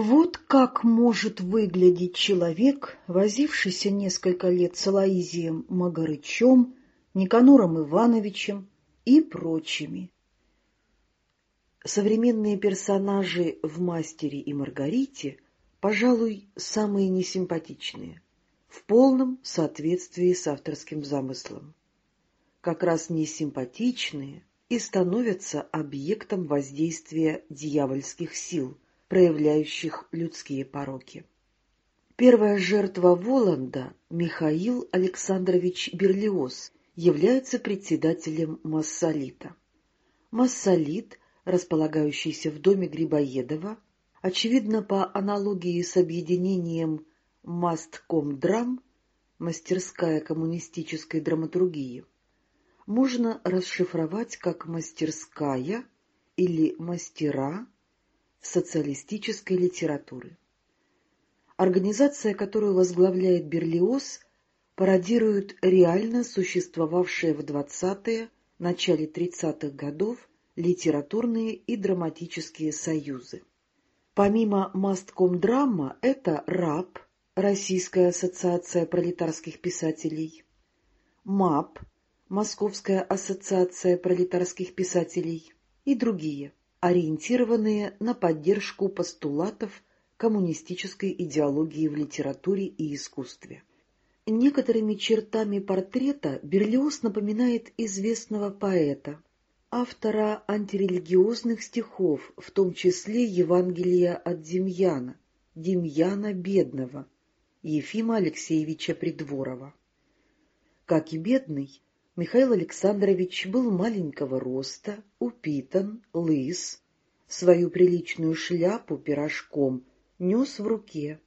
Вот как может выглядеть человек, возившийся несколько лет с Алоизием Магарычем, Никанором Ивановичем и прочими. Современные персонажи в «Мастере и Маргарите» пожалуй, самые несимпатичные, в полном соответствии с авторским замыслом. Как раз несимпатичные и становятся объектом воздействия дьявольских сил, проявляющих людские пороки. Первая жертва Воланда, Михаил Александрович Берлиоз, является председателем Массолита. Массолит, располагающийся в доме Грибоедова, Очевидно, по аналогии с объединением «Масткомдрам» мастерская коммунистической драматургии, можно расшифровать как «мастерская» или «мастера» социалистической литературы. Организация, которую возглавляет Берлиоз, пародирует реально существовавшие в 20-е, начале 30-х годов литературные и драматические союзы. Помимо Масткомдрама это РАП, Российская ассоциация пролетарских писателей, МАП, Московская ассоциация пролетарских писателей и другие, ориентированные на поддержку постулатов коммунистической идеологии в литературе и искусстве. Некоторыми чертами портрета Берлиоз напоминает известного поэта, автора антирелигиозных стихов, в том числе Евангелия от Демьяна, Демьяна Бедного, Ефима Алексеевича Придворова. Как и бедный, Михаил Александрович был маленького роста, упитан, лыс, свою приличную шляпу пирожком нес в руке,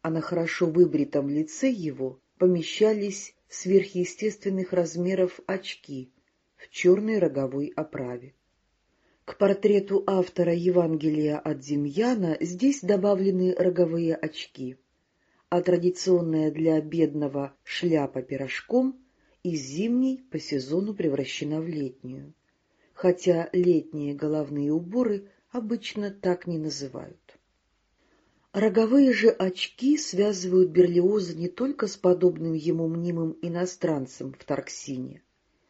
а на хорошо выбритом лице его помещались сверхъестественных размеров очки — в черной роговой оправе. К портрету автора Евангелия от Демьяна здесь добавлены роговые очки, а традиционная для бедного шляпа пирожком из зимней по сезону превращена в летнюю, хотя летние головные уборы обычно так не называют. Роговые же очки связывают Берлиоза не только с подобным ему мнимым иностранцем в Тарксине,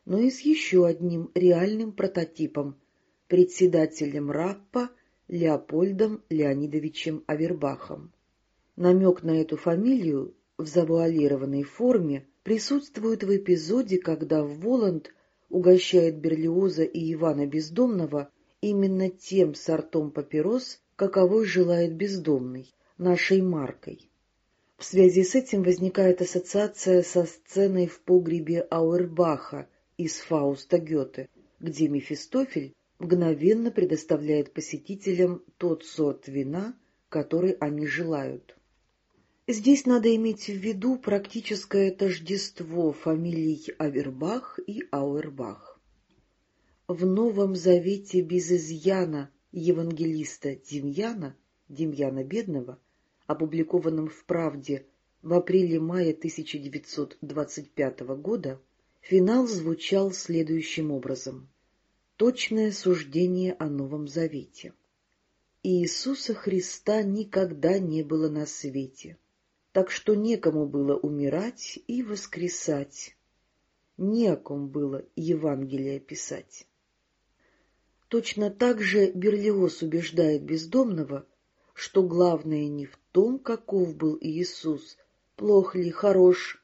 но и с еще одним реальным прототипом — председателем РАППа Леопольдом Леонидовичем Авербахом. Намек на эту фамилию в завуалированной форме присутствует в эпизоде, когда Воланд угощает Берлиоза и Ивана Бездомного именно тем сортом папирос, каковой желает бездомный, нашей маркой. В связи с этим возникает ассоциация со сценой в погребе Ауэрбаха, из Фауста Гёте, где Мефистофель мгновенно предоставляет посетителям тот сорт вина, который они желают. Здесь надо иметь в виду практическое тождество фамилий Авербах и Ауэрбах. В Новом Завете без изъяна евангелиста Демьяна, Демьяна Бедного, опубликованном в «Правде» в апреле-мае 1925 года, Финал звучал следующим образом. Точное суждение о Новом Завете. Иисуса Христа никогда не было на свете, так что некому было умирать и воскресать, не о ком было Евангелие писать. Точно так же Берлиоз убеждает бездомного, что главное не в том, каков был Иисус, плох ли, хорош,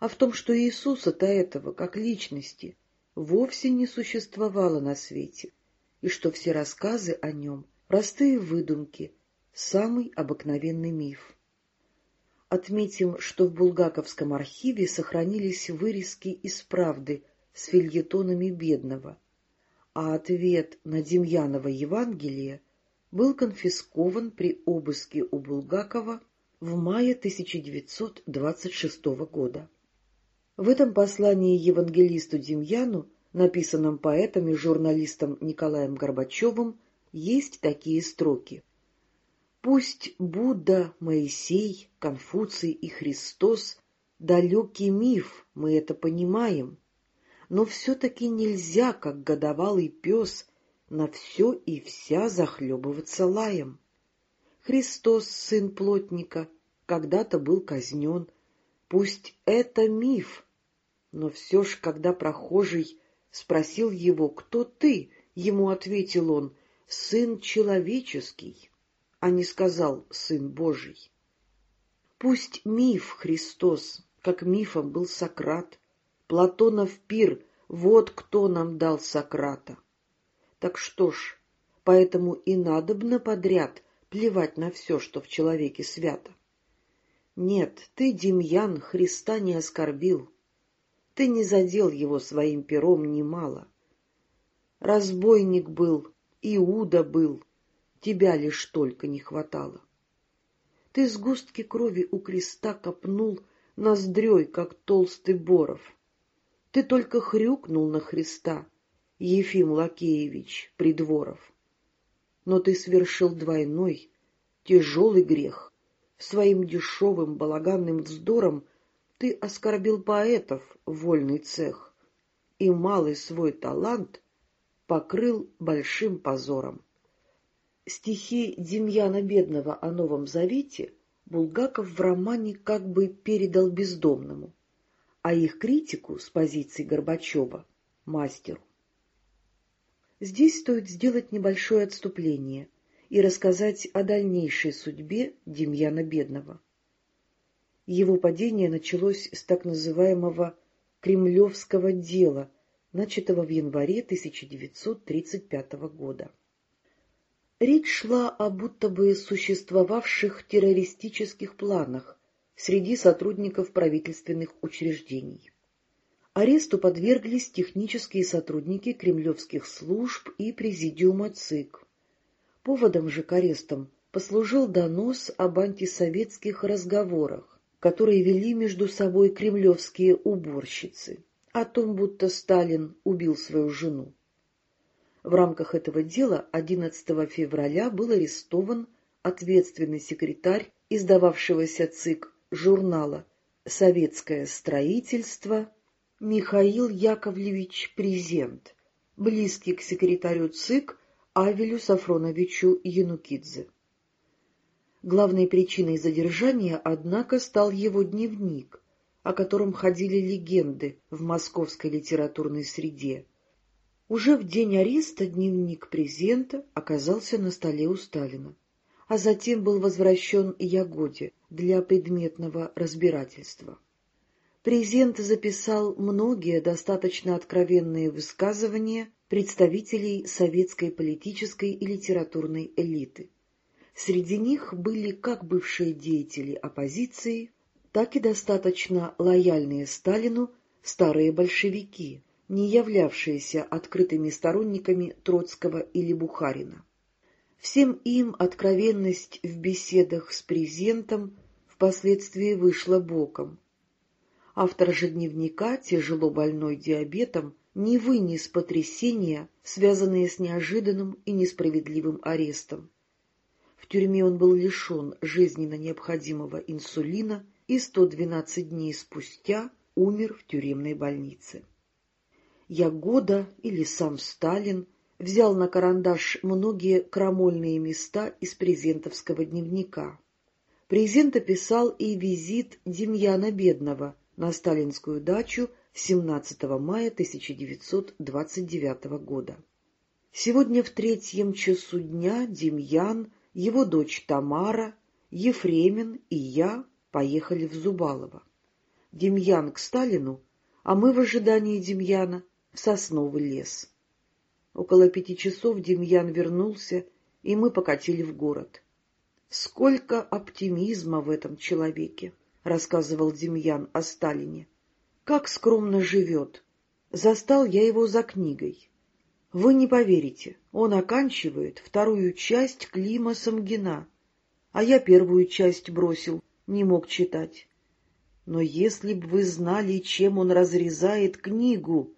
а в том, что Иисуса-то этого, как личности, вовсе не существовало на свете, и что все рассказы о нем — простые выдумки, самый обыкновенный миф. Отметим, что в Булгаковском архиве сохранились вырезки из «Правды» с фильетонами Бедного, а ответ на Демьянова Евангелие был конфискован при обыске у Булгакова в мае 1926 года. В этом послании евангелисту Демьяну, написанном поэтом и журналистом Николаем Горбачевым, есть такие строки. «Пусть Будда, Моисей, Конфуций и Христос — далекий миф, мы это понимаем, но все-таки нельзя, как годовалый пес, на все и вся захлебываться лаем. Христос, сын плотника, когда-то был казнен. Пусть это миф, но все ж, когда прохожий спросил его, кто ты, ему ответил он, сын человеческий, а не сказал сын Божий. Пусть миф Христос, как мифом был Сократ, Платонов пир, вот кто нам дал Сократа. Так что ж, поэтому и надобно подряд плевать на все, что в человеке свято. Нет, ты, Демьян, Христа не оскорбил. Ты не задел его своим пером немало. Разбойник был, Иуда был, тебя лишь только не хватало. Ты сгустки крови у креста копнул ноздрёй, как толстый боров. Ты только хрюкнул на Христа, Ефим Лакеевич Придворов. Но ты совершил двойной, тяжелый грех. Своим дешевым балаганным вздором ты оскорбил поэтов, вольный цех, и малый свой талант покрыл большим позором. Стихи Демьяна Бедного о Новом Завете Булгаков в романе как бы передал бездомному, а их критику с позиции Горбачева — мастеру. Здесь стоит сделать небольшое отступление и рассказать о дальнейшей судьбе Демьяна Бедного. Его падение началось с так называемого «кремлевского дела», начатого в январе 1935 года. Речь шла о будто бы существовавших террористических планах среди сотрудников правительственных учреждений. Аресту подверглись технические сотрудники кремлевских служб и президиума ЦИК. Поводом же к арестам послужил донос об антисоветских разговорах, которые вели между собой кремлевские уборщицы, о том, будто Сталин убил свою жену. В рамках этого дела 11 февраля был арестован ответственный секретарь издававшегося ЦИК журнала «Советское строительство» Михаил Яковлевич Презент, близкий к секретарю ЦИК Авелю Сафроновичу Янукидзе. Главной причиной задержания, однако, стал его дневник, о котором ходили легенды в московской литературной среде. Уже в день ареста дневник Презента оказался на столе у Сталина, а затем был возвращен Ягоде для предметного разбирательства. Презент записал многие достаточно откровенные высказывания представителей советской политической и литературной элиты. Среди них были как бывшие деятели оппозиции, так и достаточно лояльные Сталину старые большевики, не являвшиеся открытыми сторонниками Троцкого или Бухарина. Всем им откровенность в беседах с презентом впоследствии вышла боком, Автор же дневника, тяжело больной диабетом, не вынес потрясения, связанные с неожиданным и несправедливым арестом. В тюрьме он был лишен жизненно необходимого инсулина и 112 дней спустя умер в тюремной больнице. Ягода или сам Сталин взял на карандаш многие крамольные места из презентовского дневника. Презент описал и визит Демьяна Бедного, на сталинскую дачу 17 мая 1929 года. Сегодня в третьем часу дня Демьян, его дочь Тамара, Ефремин и я поехали в Зубалово. Демьян к Сталину, а мы в ожидании Демьяна в сосновый лес. Около пяти часов Демьян вернулся, и мы покатили в город. Сколько оптимизма в этом человеке! рассказывал Демьян о Сталине. Как скромно живет. Застал я его за книгой. Вы не поверите, он оканчивает вторую часть Клима Самгина, а я первую часть бросил, не мог читать. Но если б вы знали, чем он разрезает книгу,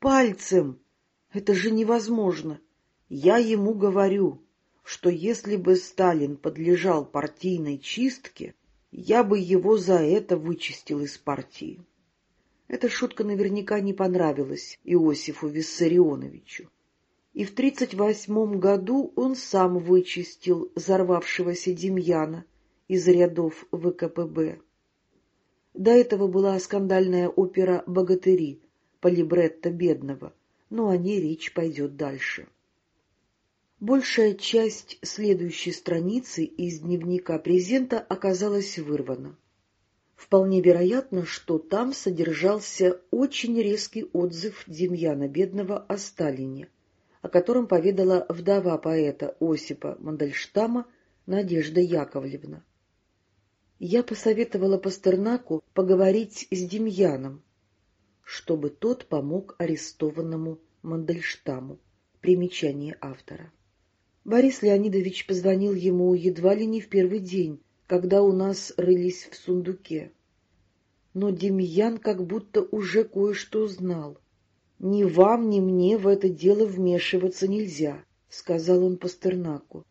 пальцем, это же невозможно. Я ему говорю, что если бы Сталин подлежал партийной чистке, я бы его за это вычистил из партии. Эта шутка наверняка не понравилась Иосифу Виссарионовичу. и в 1938 году он сам вычистил взорвавшегося Демьяна из рядов ВКПБ. До этого была скандальная опера «Богатыри» по либретто Бедного, но о ней речь пойдет дальше. Большая часть следующей страницы из дневника презента оказалась вырвана. Вполне вероятно, что там содержался очень резкий отзыв Демьяна Бедного о Сталине, о котором поведала вдова поэта Осипа Мандельштама Надежда Яковлевна. Я посоветовала Пастернаку поговорить с Демьяном, чтобы тот помог арестованному Мандельштаму. Примечание автора. Борис Леонидович позвонил ему едва ли не в первый день, когда у нас рылись в сундуке. Но Демьян как будто уже кое-что знал. «Ни вам, ни мне в это дело вмешиваться нельзя», — сказал он Пастернаку.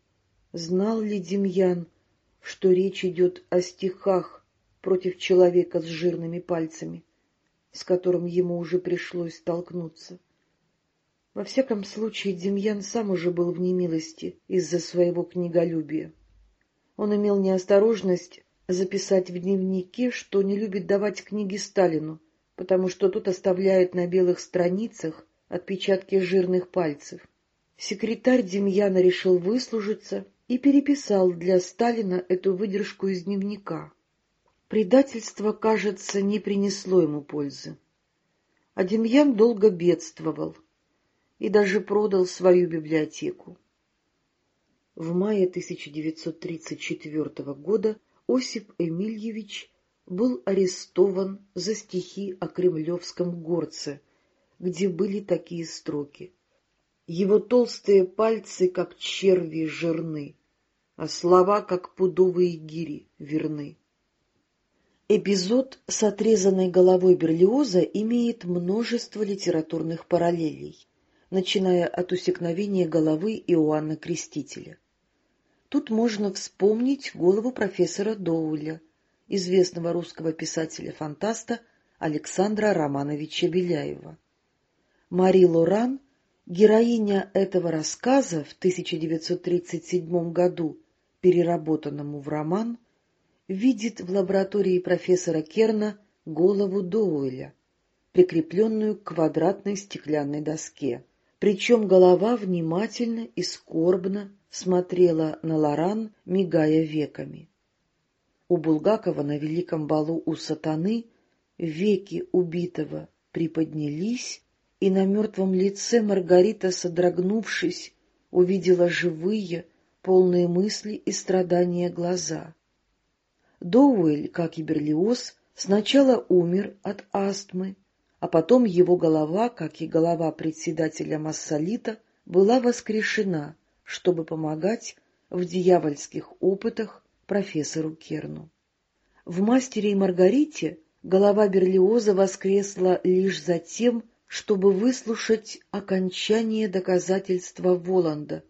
Знал ли Демьян, что речь идет о стихах против человека с жирными пальцами, с которым ему уже пришлось столкнуться? Во всяком случае, Демьян сам уже был в немилости из-за своего книголюбия. Он имел неосторожность записать в дневнике, что не любит давать книги Сталину, потому что тот оставляет на белых страницах отпечатки жирных пальцев. Секретарь Демьяна решил выслужиться и переписал для Сталина эту выдержку из дневника. Предательство, кажется, не принесло ему пользы. А Демьян долго бедствовал и даже продал свою библиотеку. В мае 1934 года Осип Эмильевич был арестован за стихи о кремлевском горце, где были такие строки. Его толстые пальцы, как черви, жирны, а слова, как пудовые гири, верны. Эпизод с отрезанной головой Берлиоза имеет множество литературных параллелей, начиная от усекновения головы Иоанна Крестителя. Тут можно вспомнить голову профессора Доуля, известного русского писателя-фантаста Александра Романовича Беляева. Мари Лоран, героиня этого рассказа в 1937 году, переработанному в роман, видит в лаборатории профессора Керна голову Доуэля, прикрепленную к квадратной стеклянной доске. Причем голова внимательно и скорбно смотрела на Лоран, мигая веками. У Булгакова на великом балу у сатаны веки убитого приподнялись, и на мертвом лице Маргарита, содрогнувшись, увидела живые, полные мысли и страдания глаза. Доуэль, как и Берлиоз, сначала умер от астмы, а потом его голова, как и голова председателя Массолита, была воскрешена, чтобы помогать в дьявольских опытах профессору Керну. В «Мастере и Маргарите» голова Берлиоза воскресла лишь за тем, чтобы выслушать окончание доказательства Воланда,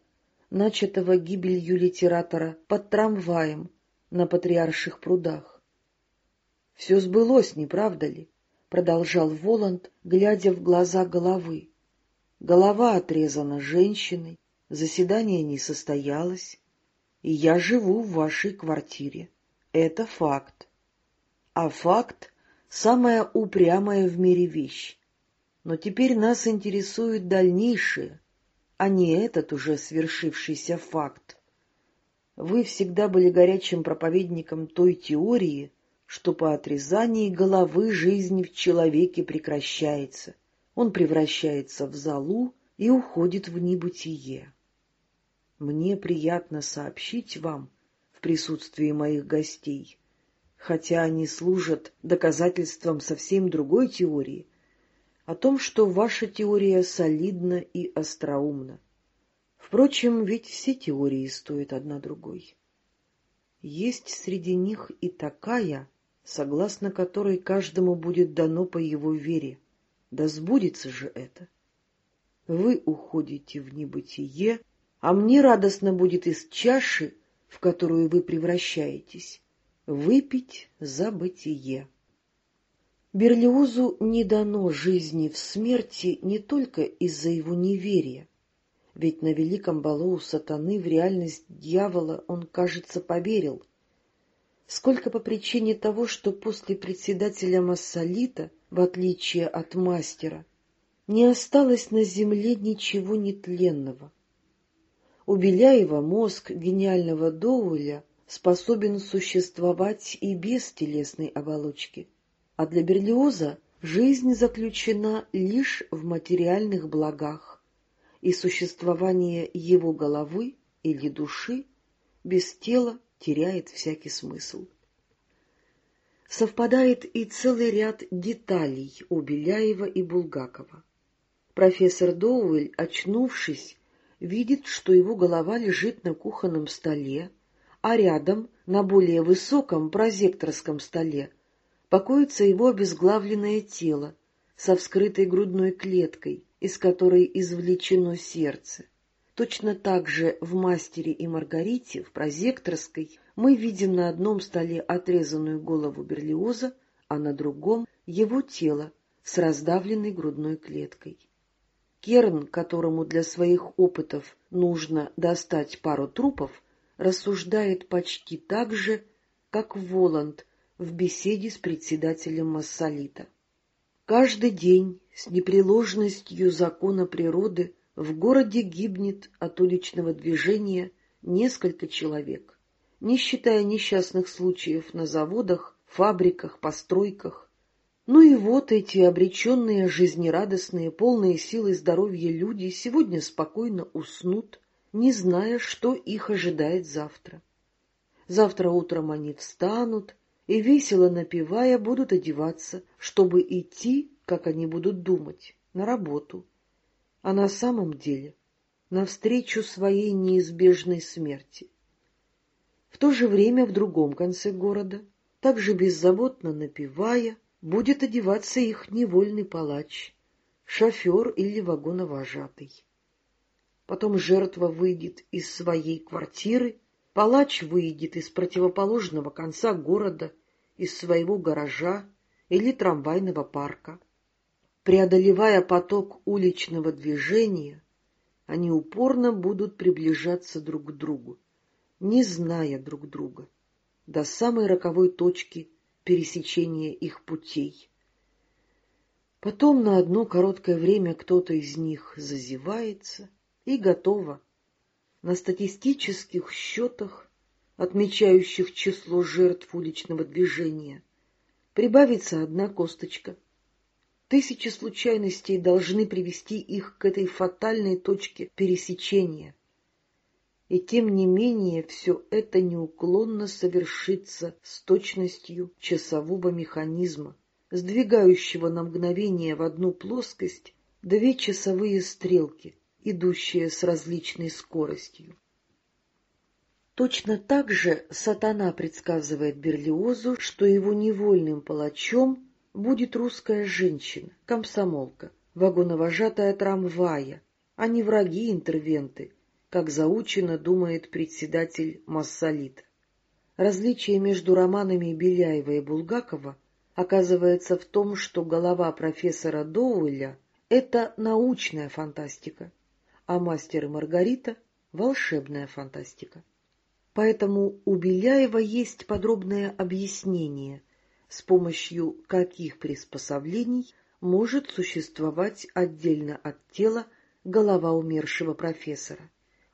начатого гибелью литератора под трамваем на Патриарших прудах. «Все сбылось, не правда ли?» — продолжал Воланд, глядя в глаза головы. Голова отрезана женщиной, Заседание не состоялось, и я живу в вашей квартире. Это факт. А факт — самая упрямая в мире вещь. Но теперь нас интересует дальнейшее, а не этот уже свершившийся факт. Вы всегда были горячим проповедником той теории, что по отрезании головы жизнь в человеке прекращается, он превращается в залу и уходит в небытие. Мне приятно сообщить вам в присутствии моих гостей, хотя они служат доказательством совсем другой теории, о том, что ваша теория солидна и остроумна. Впрочем, ведь все теории стоят одна другой. Есть среди них и такая, согласно которой каждому будет дано по его вере. Да сбудется же это. Вы уходите в небытие, а мне радостно будет из чаши, в которую вы превращаетесь, выпить за бытие. Берлиозу не дано жизни в смерти не только из-за его неверия, Ведь на великом балу у сатаны в реальность дьявола он, кажется, поверил. Сколько по причине того, что после председателя Массолита, в отличие от мастера, не осталось на земле ничего нетленного. У Беляева мозг гениального Доуэля способен существовать и без телесной оболочки, а для Берлиоза жизнь заключена лишь в материальных благах, и существование его головы или души без тела теряет всякий смысл. Совпадает и целый ряд деталей у Беляева и Булгакова. Профессор Доуэль, очнувшись, видит, что его голова лежит на кухонном столе, а рядом, на более высоком прозекторском столе, покоится его обезглавленное тело со вскрытой грудной клеткой, из которой извлечено сердце. Точно так же в «Мастере и Маргарите» в прозекторской мы видим на одном столе отрезанную голову Берлиоза, а на другом — его тело с раздавленной грудной клеткой. Керн, которому для своих опытов нужно достать пару трупов, рассуждает почти так же, как Воланд в беседе с председателем Массолита. Каждый день с непреложностью закона природы в городе гибнет от уличного движения несколько человек, не считая несчастных случаев на заводах, фабриках, постройках, ну и вот эти обреченные, жизнерадостные, полные силы и здоровья люди сегодня спокойно уснут, не зная, что их ожидает завтра. Завтра утром они встанут и, весело напевая, будут одеваться, чтобы идти, как они будут думать, на работу. А на самом деле навстречу своей неизбежной смерти. В то же время в другом конце города, также беззаботно напевая, будет одеваться их невольный палач, шофер или вагоновожатый. Потом жертва выйдет из своей квартиры, палач выйдет из противоположного конца города, из своего гаража или трамвайного парка. Преодолевая поток уличного движения, они упорно будут приближаться друг к другу, не зная друг друга, до самой роковой точки пересечения их путей. Потом на одно короткое время кто-то из них зазевается, и готово. На статистических счетах, отмечающих число жертв уличного движения, прибавится одна косточка. Тысячи случайностей должны привести их к этой фатальной точке пересечения и тем не менее все это неуклонно совершится с точностью часового механизма, сдвигающего на мгновение в одну плоскость две часовые стрелки, идущие с различной скоростью. Точно так же сатана предсказывает Берлиозу, что его невольным палачом будет русская женщина, комсомолка, вагоновожатая трамвая, а не враги-интервенты, как заучено думает председатель Массолит. Различие между романами Беляева и Булгакова оказывается в том, что голова профессора Доуэля — это научная фантастика, а «Мастер и Маргарита» — волшебная фантастика. Поэтому у Беляева есть подробное объяснение, с помощью каких приспособлений может существовать отдельно от тела голова умершего профессора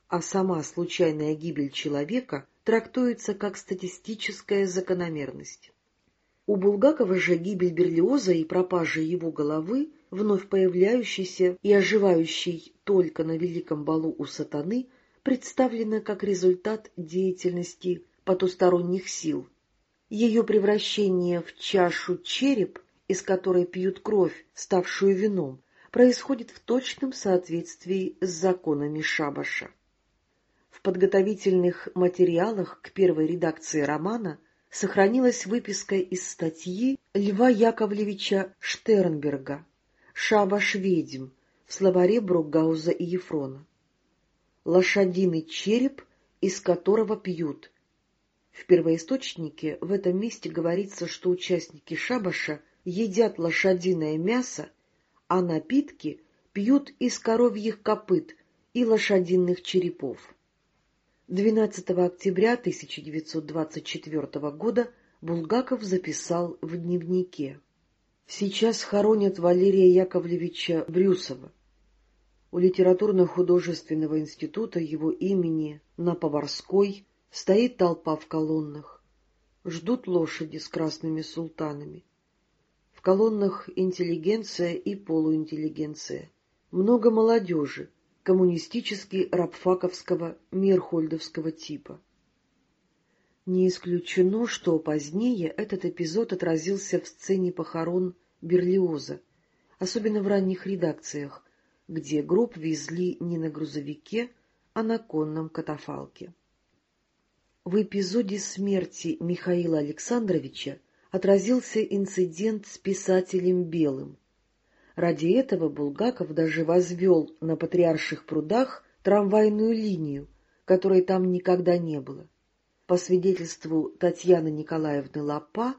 а сама случайная гибель человека трактуется как статистическая закономерность. У Булгакова же гибель Берлиоза и пропажа его головы, вновь появляющейся и оживающей только на великом балу у сатаны, представлена как результат деятельности потусторонних сил. Ее превращение в чашу череп, из которой пьют кровь, ставшую вином, происходит в точном соответствии с законами Шабаша подготовительных материалах к первой редакции романа сохранилась выписка из статьи Льва Яковлевича Штернберга «Шабаш ведьм» в словаре Бругауза и Ефрона. «Лошадиный череп, из которого пьют». В первоисточнике в этом месте говорится, что участники шабаша едят лошадиное мясо, а напитки пьют из коровьих копыт и лошадиных черепов. 12 октября 1924 года Булгаков записал в дневнике. «Сейчас хоронят Валерия Яковлевича Брюсова. У литературно-художественного института его имени на Поварской стоит толпа в колоннах. Ждут лошади с красными султанами. В колоннах интеллигенция и полуинтеллигенция. Много молодежи, коммунистически рабфаковского мирхольдовского типа. Не исключено, что позднее этот эпизод отразился в сцене похорон Берлиоза, особенно в ранних редакциях, где гроб везли не на грузовике, а на конном катафалке. В эпизоде смерти Михаила Александровича отразился инцидент с писателем Белым, Ради этого Булгаков даже возвел на Патриарших прудах трамвайную линию, которой там никогда не было. По свидетельству Татьяны Николаевны Лапа,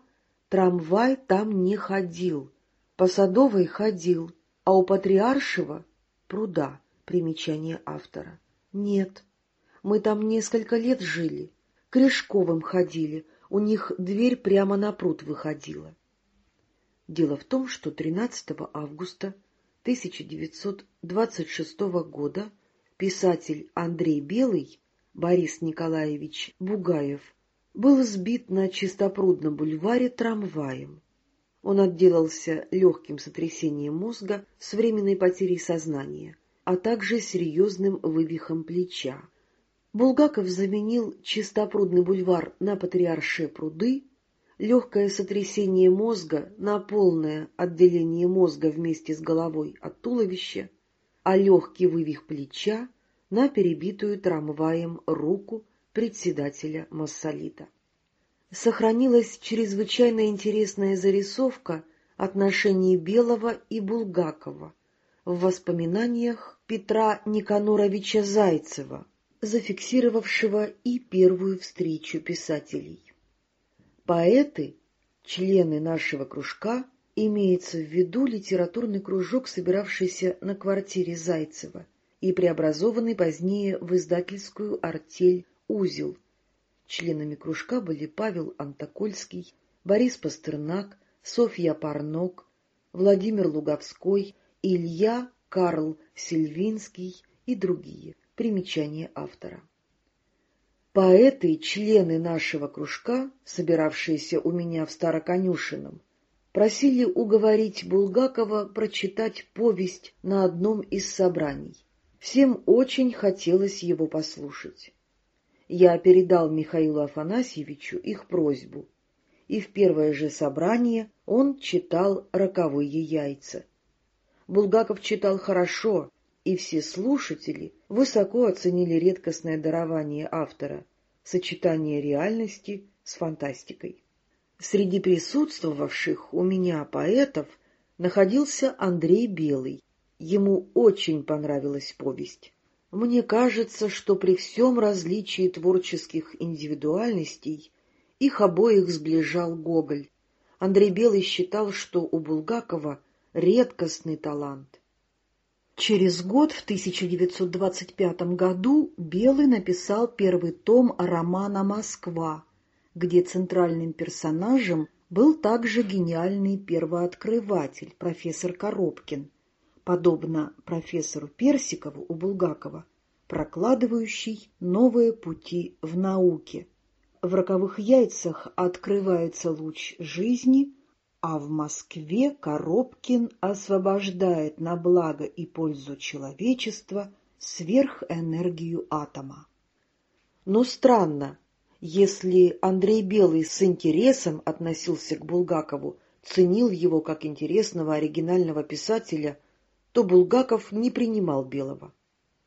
трамвай там не ходил, по Садовой ходил, а у Патриаршего — пруда, примечание автора. Нет, мы там несколько лет жили, к Решковым ходили, у них дверь прямо на пруд выходила. Дело в том, что 13 августа 1926 года писатель Андрей Белый, Борис Николаевич Бугаев, был сбит на Чистопрудном бульваре трамваем. Он отделался легким сотрясением мозга с временной потерей сознания, а также серьезным вывихом плеча. Булгаков заменил Чистопрудный бульвар на Патриарше пруды легкое сотрясение мозга на полное отделение мозга вместе с головой от туловища, а легкий вывих плеча на перебитую трамваем руку председателя Массолита. Сохранилась чрезвычайно интересная зарисовка отношений Белого и Булгакова в воспоминаниях Петра Никаноровича Зайцева, зафиксировавшего и первую встречу писателей. Поэты, члены нашего кружка, имеется в виду литературный кружок, собиравшийся на квартире Зайцева и преобразованный позднее в издательскую артель «Узел». Членами кружка были Павел Антокольский, Борис Пастернак, Софья Парнок, Владимир Луговской, Илья Карл Сильвинский и другие. Примечание автора. Поэты, члены нашего кружка, собиравшиеся у меня в Староконюшином, просили уговорить Булгакова прочитать повесть на одном из собраний. Всем очень хотелось его послушать. Я передал Михаилу Афанасьевичу их просьбу, и в первое же собрание он читал «Роковые яйца». Булгаков читал хорошо, и все слушатели высоко оценили редкостное дарование автора — сочетание реальности с фантастикой. Среди присутствовавших у меня поэтов находился Андрей Белый. Ему очень понравилась повесть. Мне кажется, что при всем различии творческих индивидуальностей их обоих сближал Гоголь. Андрей Белый считал, что у Булгакова редкостный талант — Через год, в 1925 году, Белый написал первый том романа «Москва», где центральным персонажем был также гениальный первооткрыватель, профессор Коробкин, подобно профессору Персикову у Булгакова, прокладывающий новые пути в науке. В «Роковых яйцах» открывается луч жизни, а в Москве Коробкин освобождает на благо и пользу человечества сверхэнергию атома. Но странно, если Андрей Белый с интересом относился к Булгакову, ценил его как интересного оригинального писателя, то Булгаков не принимал Белого.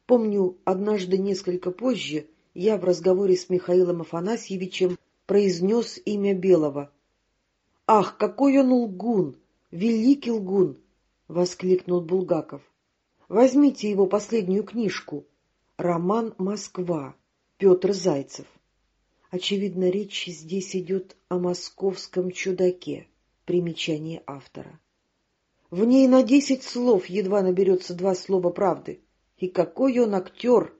Помню, однажды несколько позже я в разговоре с Михаилом Афанасьевичем произнес имя Белого — «Ах, какой он лгун! Великий лгун!» — воскликнул Булгаков. «Возьмите его последнюю книжку. Роман «Москва» Петр Зайцев. Очевидно, речь здесь идет о московском чудаке. Примечание автора. В ней на десять слов едва наберется два слова правды. И какой он актер!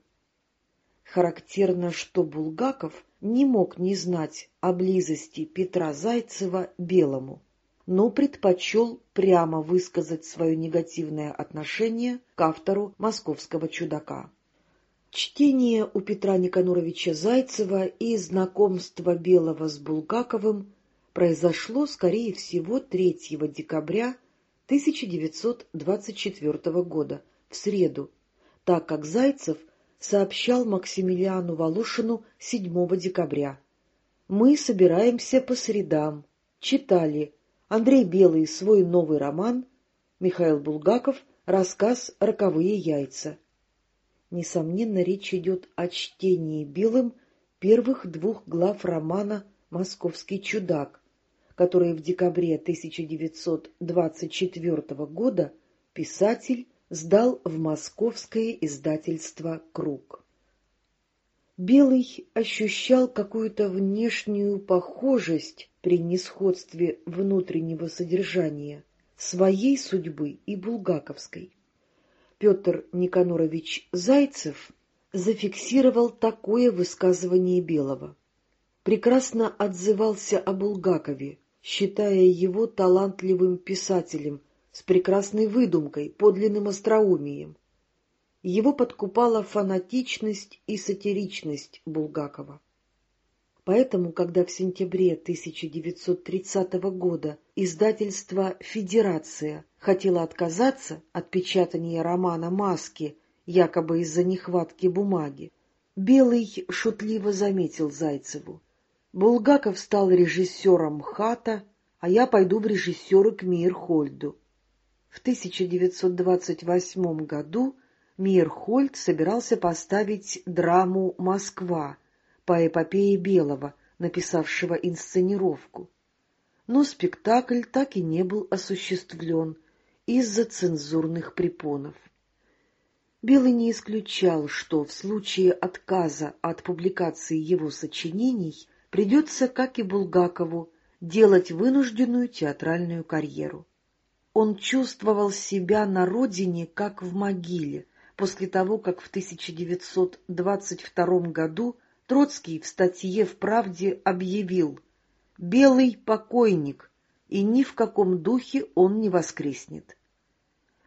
Характерно, что Булгаков не мог не знать о близости Петра Зайцева Белому, но предпочел прямо высказать свое негативное отношение к автору «Московского чудака». Чтение у Петра Никоноровича Зайцева и знакомство Белого с Булгаковым произошло, скорее всего, 3 декабря 1924 года, в среду, так как Зайцев сообщал Максимилиану Волошину 7 декабря. «Мы собираемся по средам. Читали Андрей Белый свой новый роман, Михаил Булгаков рассказ «Роковые яйца». Несомненно, речь идет о чтении Белым первых двух глав романа «Московский чудак», который в декабре 1924 года писатель сдал в московское издательство «Круг». Белый ощущал какую-то внешнюю похожесть при несходстве внутреннего содержания своей судьбы и булгаковской. Петр Никанорович Зайцев зафиксировал такое высказывание Белого. Прекрасно отзывался о Булгакове, считая его талантливым писателем с прекрасной выдумкой, подлинным остроумием. Его подкупала фанатичность и сатиричность Булгакова. Поэтому, когда в сентябре 1930 года издательство «Федерация» хотело отказаться от печатания романа «Маски», якобы из-за нехватки бумаги, Белый шутливо заметил Зайцеву. Булгаков стал режиссером «Хата», а я пойду в режиссеры к Мейерхольду. В 1928 году Мейерхольд собирался поставить драму «Москва», по эпопее Белого, написавшего инсценировку. Но спектакль так и не был осуществлен из-за цензурных препонов. Белый не исключал, что в случае отказа от публикации его сочинений придется, как и Булгакову, делать вынужденную театральную карьеру. Он чувствовал себя на родине, как в могиле, после того, как в 1922 году Троцкий в статье в «Правде» объявил «Белый покойник, и ни в каком духе он не воскреснет».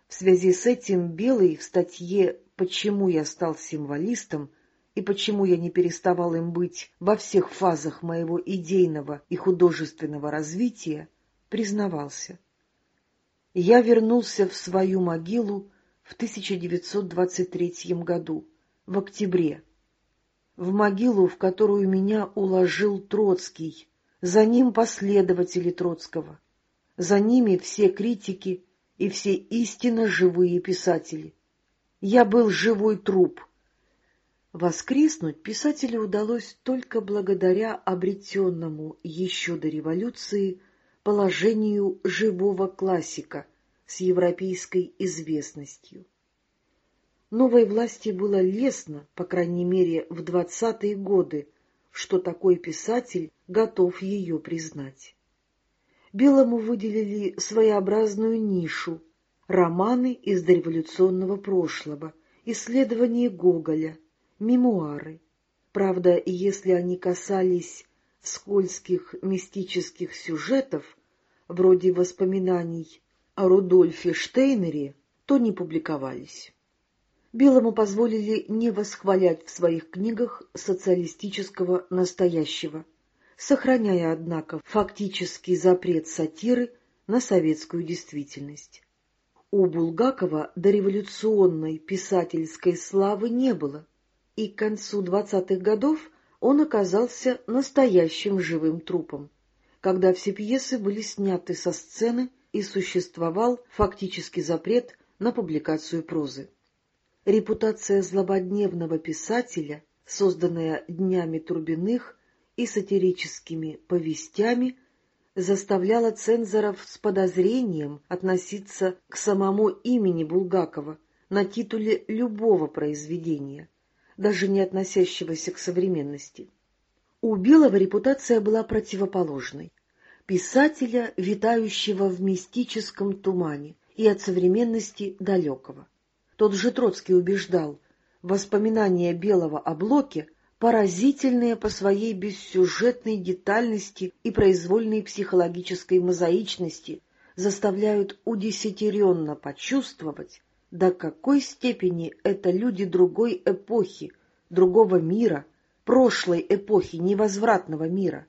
В связи с этим Белый в статье «Почему я стал символистом» и почему я не переставал им быть во всех фазах моего идейного и художественного развития, признавался. Я вернулся в свою могилу в 1923 году, в октябре, в могилу, в которую меня уложил Троцкий, за ним последователи Троцкого, за ними все критики и все истинно живые писатели. Я был живой труп. Воскреснуть писателю удалось только благодаря обретенному еще до революции положению живого классика с европейской известностью. Новой власти было лестно, по крайней мере, в двадцатые годы, что такой писатель готов ее признать. Белому выделили своеобразную нишу — романы из дореволюционного прошлого, исследования Гоголя, мемуары. Правда, если они касались скользких мистических сюжетов, вроде воспоминаний о Рудольфе Штейнере, то не публиковались. Белому позволили не восхвалять в своих книгах социалистического настоящего, сохраняя, однако, фактический запрет сатиры на советскую действительность. У Булгакова дореволюционной писательской славы не было, и к концу двадцатых годов он оказался настоящим живым трупом, когда все пьесы были сняты со сцены и существовал фактический запрет на публикацию прозы. Репутация злободневного писателя, созданная днями Турбиных и сатирическими повестями, заставляла цензоров с подозрением относиться к самому имени Булгакова на титуле любого произведения, даже не относящегося к современности. У Белого репутация была противоположной — писателя, витающего в мистическом тумане и от современности далекого. Тот же Троцкий убеждал, воспоминания Белого о Блоке поразительные по своей бессюжетной детальности и произвольной психологической мозаичности, заставляют удесятеренно почувствовать, до какой степени это люди другой эпохи, другого мира, прошлой эпохи, невозвратного мира.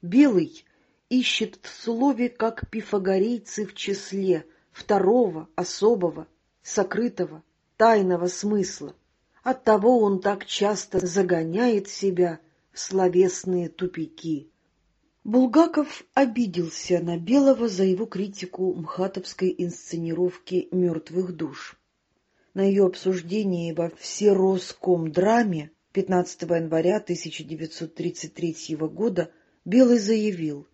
Белый ищет в слове, как пифагорейцы в числе, второго, особого, сокрытого, тайного смысла. Оттого он так часто загоняет себя в словесные тупики. Булгаков обиделся на Белого за его критику мхатовской инсценировки «Мертвых душ». На ее обсуждении во Всероскомдраме 15 января 1933 года Белый заявил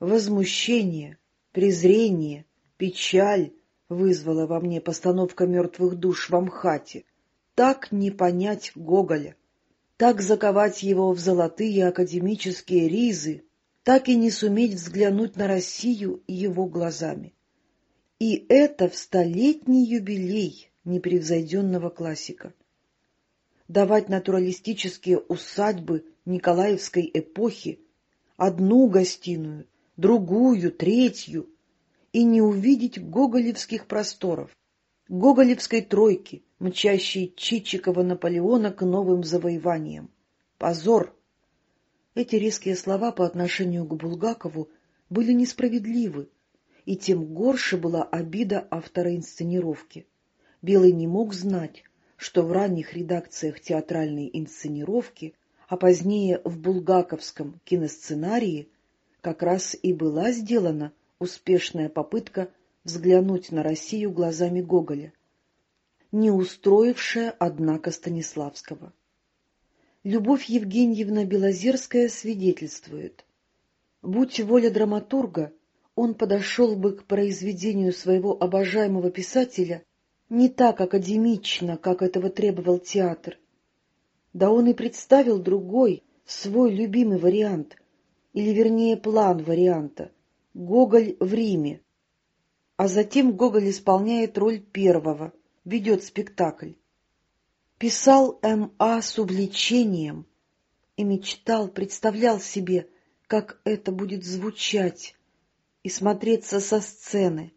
«Возмущение, презрение, печаль вызвала во мне постановка «Мертвых душ» в Амхате. Так не понять Гоголя, так заковать его в золотые академические ризы, так и не суметь взглянуть на Россию его глазами. И это в столетний юбилей непревзойденного классика. Давать натуралистические усадьбы Николаевской эпохи, одну гостиную, другую, третью, и не увидеть гоголевских просторов, гоголевской тройки, мчащей Чичикова Наполеона к новым завоеваниям. Позор! Эти резкие слова по отношению к Булгакову были несправедливы, и тем горше была обида автора инсценировки. Белый не мог знать, что в ранних редакциях театральной инсценировки, а позднее в булгаковском киносценарии, как раз и была сделана успешная попытка взглянуть на Россию глазами Гоголя, не устроившая, однако, Станиславского. Любовь Евгеньевна Белозерская свидетельствует. Будь воля драматурга, он подошел бы к произведению своего обожаемого писателя не так академично, как этого требовал театр. Да он и представил другой, свой любимый вариант, или вернее план варианта — Гоголь в Риме. А затем Гоголь исполняет роль первого, ведет спектакль писал М.А. с увлечением и мечтал, представлял себе, как это будет звучать и смотреться со сцены.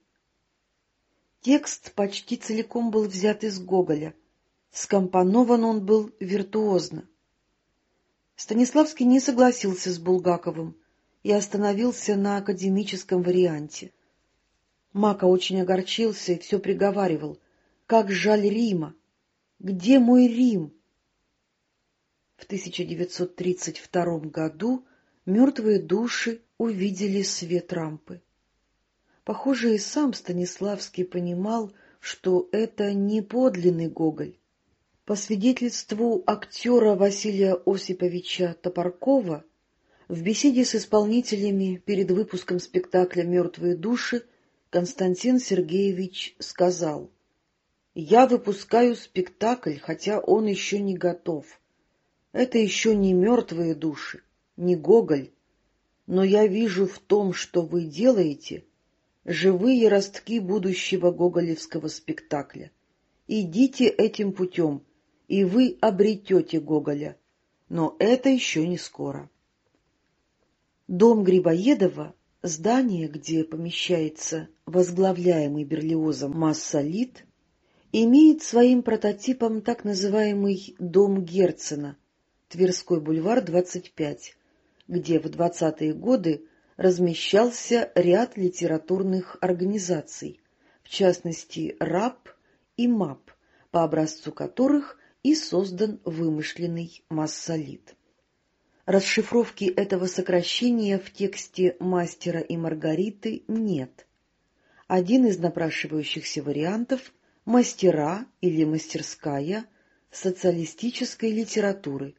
Текст почти целиком был взят из Гоголя, скомпонован он был виртуозно. Станиславский не согласился с Булгаковым и остановился на академическом варианте. Мака очень огорчился и все приговаривал, как жаль Рима, где мой Рим? В 1932 году мертвые души увидели свет рампы. Похоже, и сам Станиславский понимал, что это не подлинный Гоголь. По свидетельству актера Василия Осиповича Топоркова, в беседе с исполнителями перед выпуском спектакля «Мертвые души» Константин Сергеевич сказал — я выпускаю спектакль, хотя он еще не готов. Это еще не мертвые души, не Гоголь, но я вижу в том, что вы делаете, живые ростки будущего гоголевского спектакля. Идите этим путем, и вы обретете Гоголя. Но это еще не скоро. Дом Грибоедова, здание, где помещается возглавляемый Берлиозом Массолит, имеет своим прототипом так называемый «Дом Герцена», Тверской бульвар, 25, где в 20-е годы размещался ряд литературных организаций, в частности РАП и МАП, по образцу которых и создан вымышленный массолит. Расшифровки этого сокращения в тексте «Мастера и Маргариты» нет. Один из напрашивающихся вариантов мастера или мастерская социалистической литературы,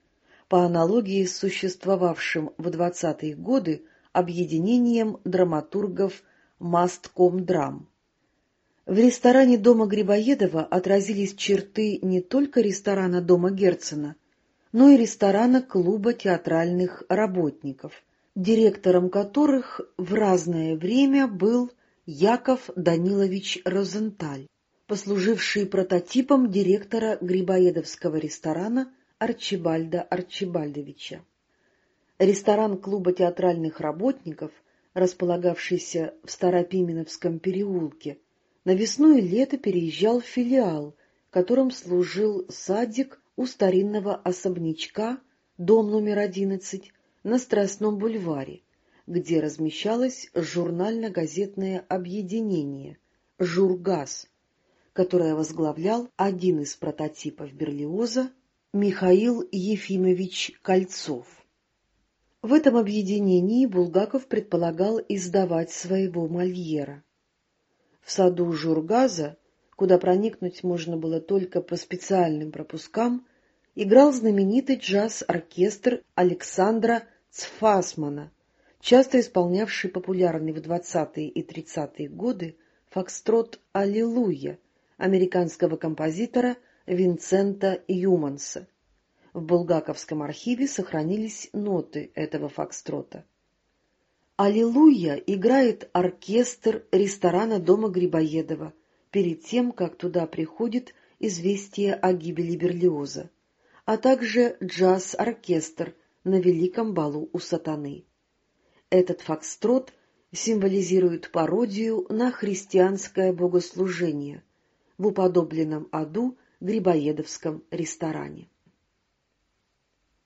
по аналогии с существовавшим в 20-е годы объединением драматургов «Масткомдрам». В ресторане дома Грибоедова отразились черты не только ресторана дома Герцена, но и ресторана клуба театральных работников, директором которых в разное время был Яков Данилович Розенталь. Послуживший прототипом директора Грибоедовского ресторана Арчибальда Арчибальдовича. Ресторан клуба театральных работников, располагавшийся в Старопименовском переулке, на весну и лето переезжал в филиал, которым служил садик у старинного особнячка, дом номер 11, на Страстном бульваре, где размещалось журнально-газетное объединение «Жургаз», которое возглавлял один из прототипов Берлиоза Михаил Ефимович Кольцов. В этом объединении Булгаков предполагал издавать своего Мольера. В саду Жургаза, куда проникнуть можно было только по специальным пропускам, играл знаменитый джаз-оркестр Александра Цфасмана, часто исполнявший популярный в 20-е и 30-е годы фокстрот «Аллилуйя» американского композитора Винсента Юманса. В Булгаковском архиве сохранились ноты этого фокстрота. «Аллилуйя» играет оркестр ресторана дома Грибоедова перед тем, как туда приходит известие о гибели Берлиоза, а также джаз-оркестр на Великом балу у сатаны. Этот фокстрот символизирует пародию на христианское богослужение в уподобленном аду Грибоедовском ресторане.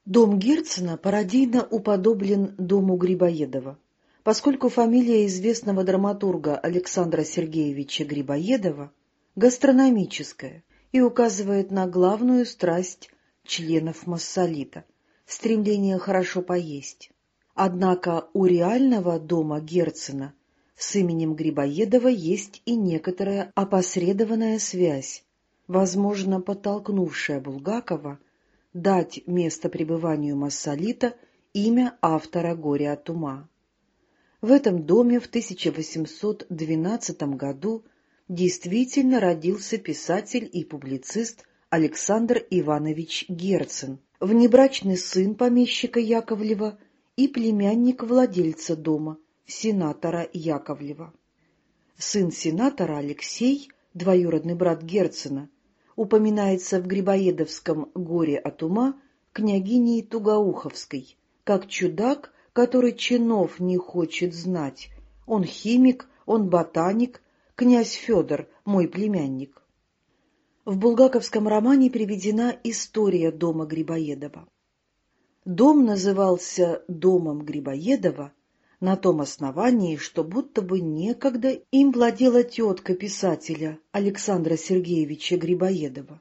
Дом Герцена пародийно уподоблен дому Грибоедова, поскольку фамилия известного драматурга Александра Сергеевича Грибоедова гастрономическая и указывает на главную страсть членов массолита — стремление хорошо поесть. Однако у реального дома Герцена с именем Грибоедова есть и некоторая опосредованная связь, возможно, подтолкнувшая Булгакова дать место пребыванию Массолита имя автора «Горе от ума». В этом доме в 1812 году действительно родился писатель и публицист Александр Иванович Герцен, внебрачный сын помещика Яковлева и племянник владельца дома, сенатора Яковлева. Сын сенатора Алексей, двоюродный брат Герцена, упоминается в Грибоедовском «Горе от ума» княгиней Тугоуховской, как чудак, который чинов не хочет знать. Он химик, он ботаник, князь Федор, мой племянник. В булгаковском романе приведена история дома Грибоедова. Дом назывался «Домом Грибоедова» на том основании, что будто бы некогда им владела тетка писателя Александра Сергеевича Грибоедова.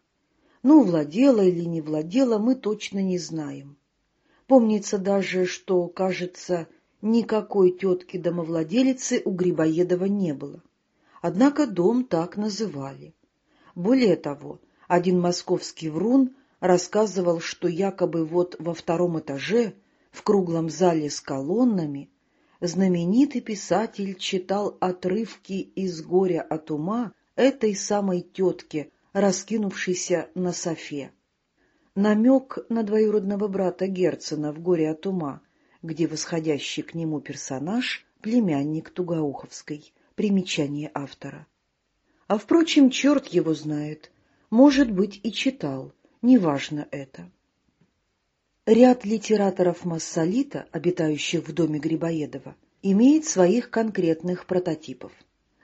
Ну, владела или не владела, мы точно не знаем. Помнится даже, что, кажется, никакой тетки-домовладелицы у Грибоедова не было. Однако дом так называли. Более того, один московский врун рассказывал, что якобы вот во втором этаже, в круглом зале с колоннами, знаменитый писатель читал отрывки из «Горя от ума» этой самой тетке, раскинувшейся на софе. Намек на двоюродного брата Герцена в «Горе от ума», где восходящий к нему персонаж — племянник Тугоуховской, примечание автора. А, впрочем, черт его знает, может быть, и читал, неважно это. Ряд литераторов Массолита, обитающих в доме Грибоедова, имеет своих конкретных прототипов.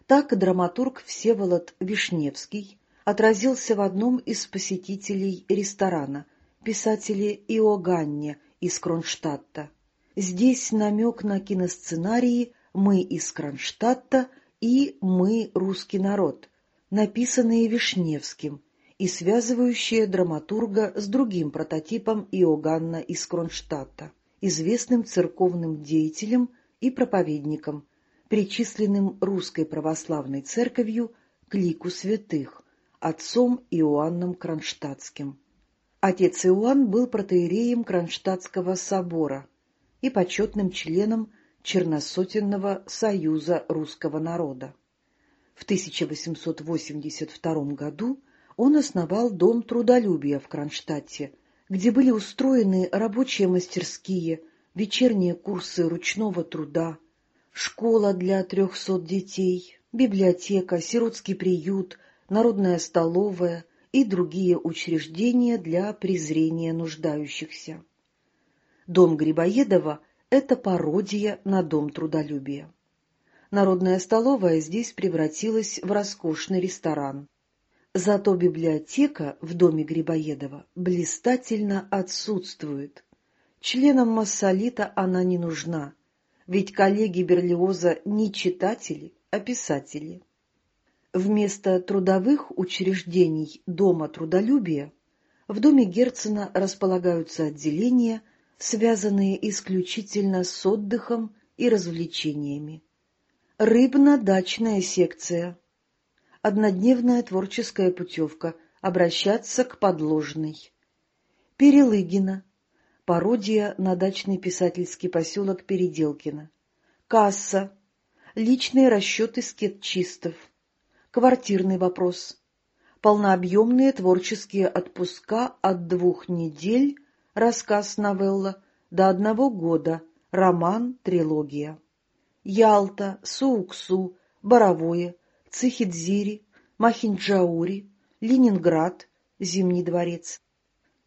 Так драматург Всеволод Вишневский отразился в одном из посетителей ресторана, писателе Иоганне из Кронштадта. Здесь намек на киносценарии «Мы из Кронштадта» и «Мы русский народ», написанные Вишневским, и связывающее драматурга с другим прототипом Иоганна из Кронштадта, известным церковным деятелем и проповедником, причисленным русской православной церковью к лику святых, отцом Иоанном Кронштадтским. Отец Иоанн был протеереем Кронштадтского собора и почетным членом Черносотенного союза русского народа. В 1882 году он основал Дом трудолюбия в Кронштадте, где были устроены рабочие мастерские, вечерние курсы ручного труда, школа для трехсот детей, библиотека, сиротский приют, народная столовая и другие учреждения для презрения нуждающихся. Дом Грибоедова – это пародия на Дом трудолюбия. Народная столовая здесь превратилась в роскошный ресторан. Зато библиотека в доме Грибоедова блистательно отсутствует. Членам массолита она не нужна, ведь коллеги Берлиоза не читатели, а писатели. Вместо трудовых учреждений Дома трудолюбия в доме Герцена располагаются отделения, связанные исключительно с отдыхом и развлечениями. Рыбно-дачная секция. Однодневная творческая путевка. Обращаться к подложной. Перелыгина. Пародия на дачный писательский поселок Переделкино. Касса. Личные расчеты скетчистов. Квартирный вопрос. Полнообъемные творческие отпуска от двух недель, рассказ-новелла, до одного года, роман-трилогия. Ялта, Сууксу, Боровое, Цихидзири, Махинджаури, Ленинград, Зимний дворец.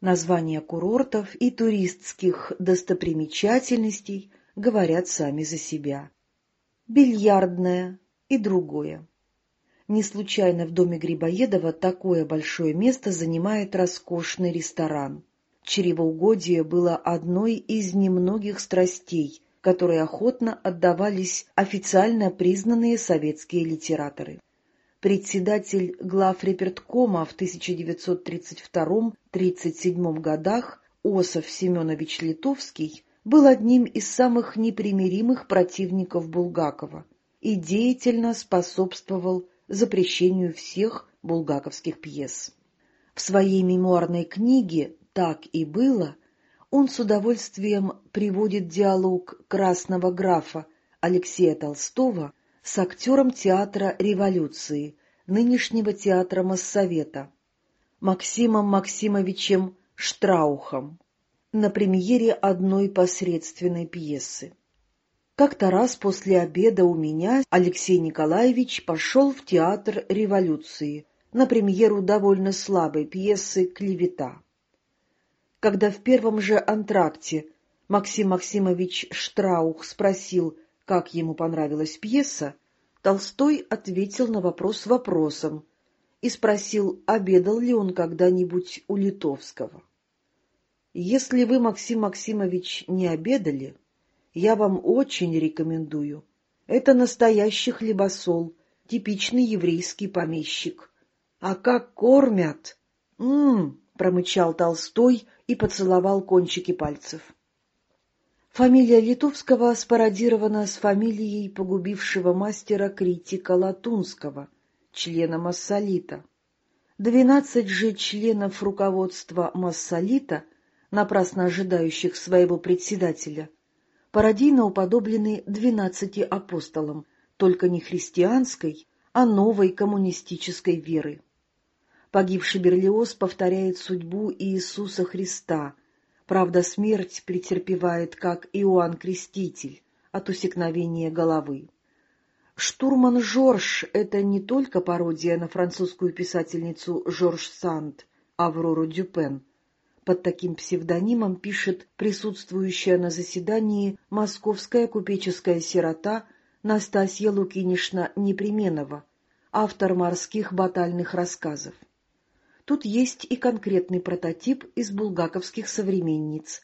Названия курортов и туристских достопримечательностей говорят сами за себя. Бильярдная и другое. Не случайно в доме Грибоедова такое большое место занимает роскошный ресторан. Чревоугодие было одной из немногих страстей, которые охотно отдавались официально признанные советские литераторы. Председатель главреперткома в 1932-37 годах Осов Семенович Литовский был одним из самых непримиримых противников Булгакова и деятельно способствовал запрещению всех булгаковских пьес. В своей мемуарной книге «Так и было» он с удовольствием приводит диалог «Красного графа» Алексея Толстого с актером театра революции, нынешнего театра Моссовета, Максимом Максимовичем Штраухом, на премьере одной посредственной пьесы. Как-то раз после обеда у меня Алексей Николаевич пошел в театр революции на премьеру довольно слабой пьесы «Клевета». Когда в первом же антракте Максим Максимович Штраух спросил, как ему понравилась пьеса, Толстой ответил на вопрос вопросом и спросил, обедал ли он когда-нибудь у Литовского. «Если вы, Максим Максимович, не обедали, я вам очень рекомендую. Это настоящий хлебосол, типичный еврейский помещик. А как кормят! М-м, промычал Толстой и поцеловал кончики пальцев. Фамилия Литовского спародирована с фамилией погубившего мастера-критика Латунского, члена Массолита. Двенадцать же членов руководства Массолита, напрасно ожидающих своего председателя, пародийно уподоблены двенадцати апостолам, только не христианской, а новой коммунистической веры. Погибший Берлиоз повторяет судьбу Иисуса Христа, правда смерть претерпевает, как Иоанн Креститель, от усекновения головы. Штурман Жорж — это не только пародия на французскую писательницу Жорж Санд, Аврору Дюпен, под таким псевдонимом пишет присутствующая на заседании московская купеческая сирота Настасья Лукинишна Непременова, автор морских батальных рассказов. Тут есть и конкретный прототип из булгаковских современниц.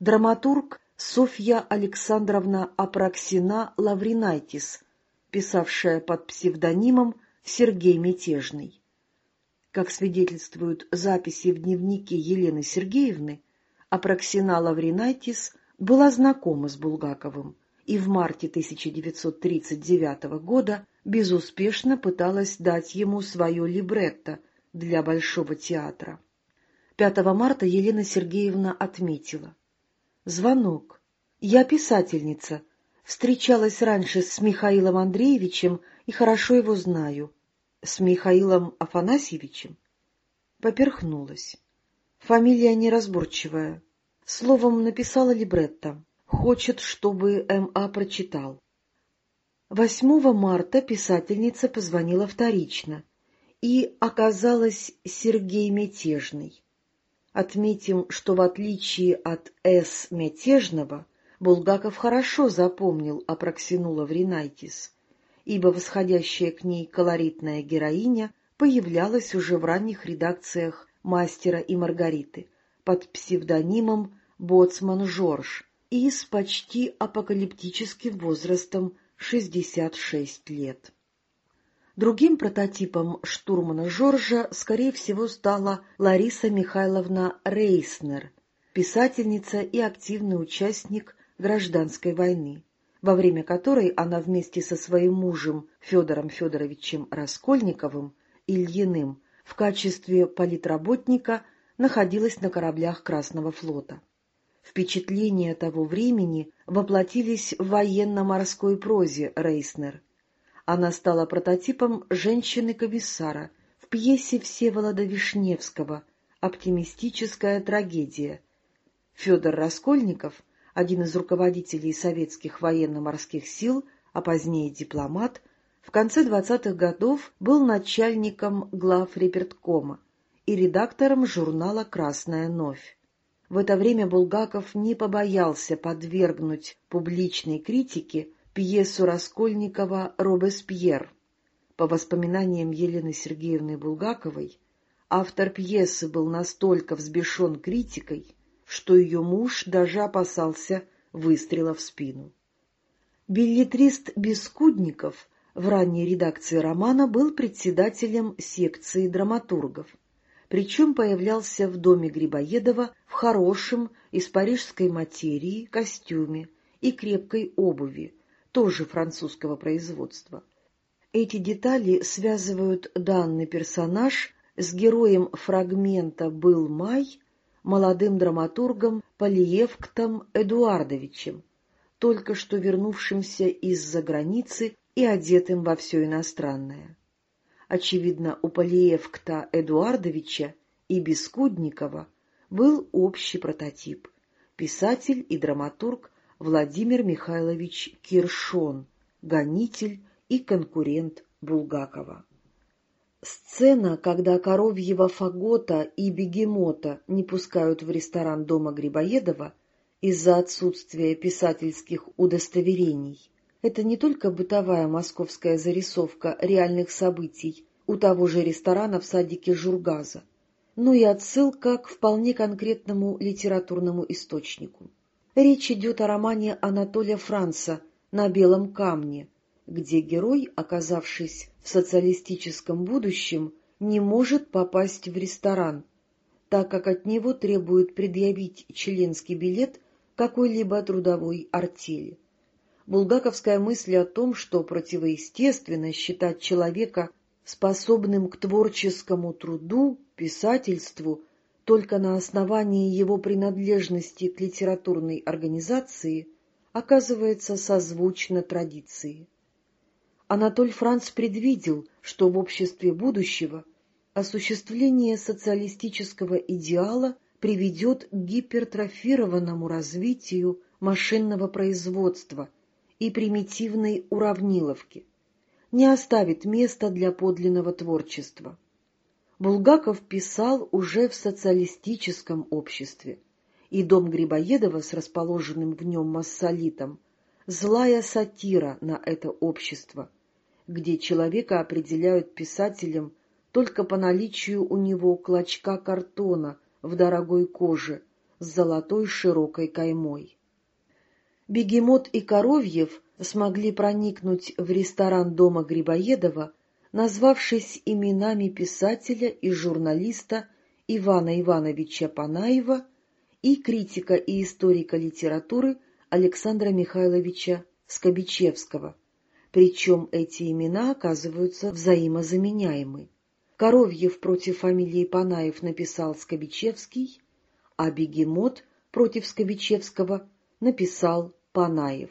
Драматург Софья Александровна Апраксина Лавринайтис, писавшая под псевдонимом Сергей Мятежный. Как свидетельствуют записи в дневнике Елены Сергеевны, Апраксина Лавринайтис была знакома с Булгаковым и в марте 1939 года безуспешно пыталась дать ему свое либретто для Большого театра. 5 марта Елена Сергеевна отметила. Звонок. Я писательница. Встречалась раньше с Михаилом Андреевичем и хорошо его знаю. С Михаилом Афанасьевичем? Поперхнулась. Фамилия неразборчивая. Словом, написала либретто. Хочет, чтобы М.А. прочитал. 8 марта писательница позвонила вторично, и оказалась Сергей Мятежный. Отметим, что в отличие от С. Мятежного, Булгаков хорошо запомнил Апраксинула Вринайтис, ибо восходящая к ней колоритная героиня появлялась уже в ранних редакциях «Мастера и Маргариты» под псевдонимом Боцман Жорж и с почти апокалиптическим возрастом 66 лет. Другим прототипом штурмана Жоржа, скорее всего, стала Лариса Михайловна Рейснер, писательница и активный участник гражданской войны, во время которой она вместе со своим мужем Федором Федоровичем Раскольниковым Ильиным в качестве политработника находилась на кораблях Красного флота. Впечатления того времени воплотились в военно-морской прозе Рейснер – она стала прототипом женщины-комиссара в пьесе Всеволода Вишневского «Оптимистическая трагедия». Федор Раскольников, один из руководителей советских военно-морских сил, а позднее дипломат, в конце 20-х годов был начальником глав реперткома и редактором журнала «Красная новь». В это время Булгаков не побоялся подвергнуть публичной критике пьесу Раскольникова «Робеспьер». По воспоминаниям Елены Сергеевны Булгаковой, автор пьесы был настолько взбешен критикой, что ее муж даже опасался выстрела в спину. Билетрист Бескудников в ранней редакции романа был председателем секции драматургов, причем появлялся в доме Грибоедова в хорошем из парижской материи костюме и крепкой обуви, тоже французского производства. Эти детали связывают данный персонаж с героем фрагмента «Был май», молодым драматургом Полиевктом Эдуардовичем, только что вернувшимся из-за границы и одетым во все иностранное. Очевидно, у Полиевкта Эдуардовича и Бескудникова был общий прототип – писатель и драматург Владимир Михайлович Киршон, гонитель и конкурент Булгакова. Сцена, когда Коровьева Фагота и Бегемота не пускают в ресторан дома Грибоедова из-за отсутствия писательских удостоверений, это не только бытовая московская зарисовка реальных событий у того же ресторана в садике Жургаза, но и отсылка к вполне конкретному литературному источнику. Речь идет о романе Анатолия Франца «На белом камне», где герой, оказавшись в социалистическом будущем, не может попасть в ресторан, так как от него требуют предъявить членский билет какой-либо трудовой артели. Булгаковская мысль о том, что противоестественно считать человека способным к творческому труду, писательству – только на основании его принадлежности к литературной организации оказывается созвучно традиции. Анатоль Франц предвидел, что в обществе будущего осуществление социалистического идеала приведет к гипертрофированному развитию машинного производства и примитивной уравниловки, не оставит места для подлинного творчества. Булгаков писал уже в социалистическом обществе, и дом Грибоедова с расположенным в нем массолитом — злая сатира на это общество, где человека определяют писателем только по наличию у него клочка картона в дорогой коже с золотой широкой каймой. Бегемот и Коровьев смогли проникнуть в ресторан дома Грибоедова назвавшись именами писателя и журналиста Ивана Ивановича Панаева и критика и историка литературы Александра Михайловича Скобичевского, причем эти имена оказываются взаимозаменяемы. Коровьев против фамилии Панаев написал Скобичевский, а Бегемот против Скобичевского написал Панаев.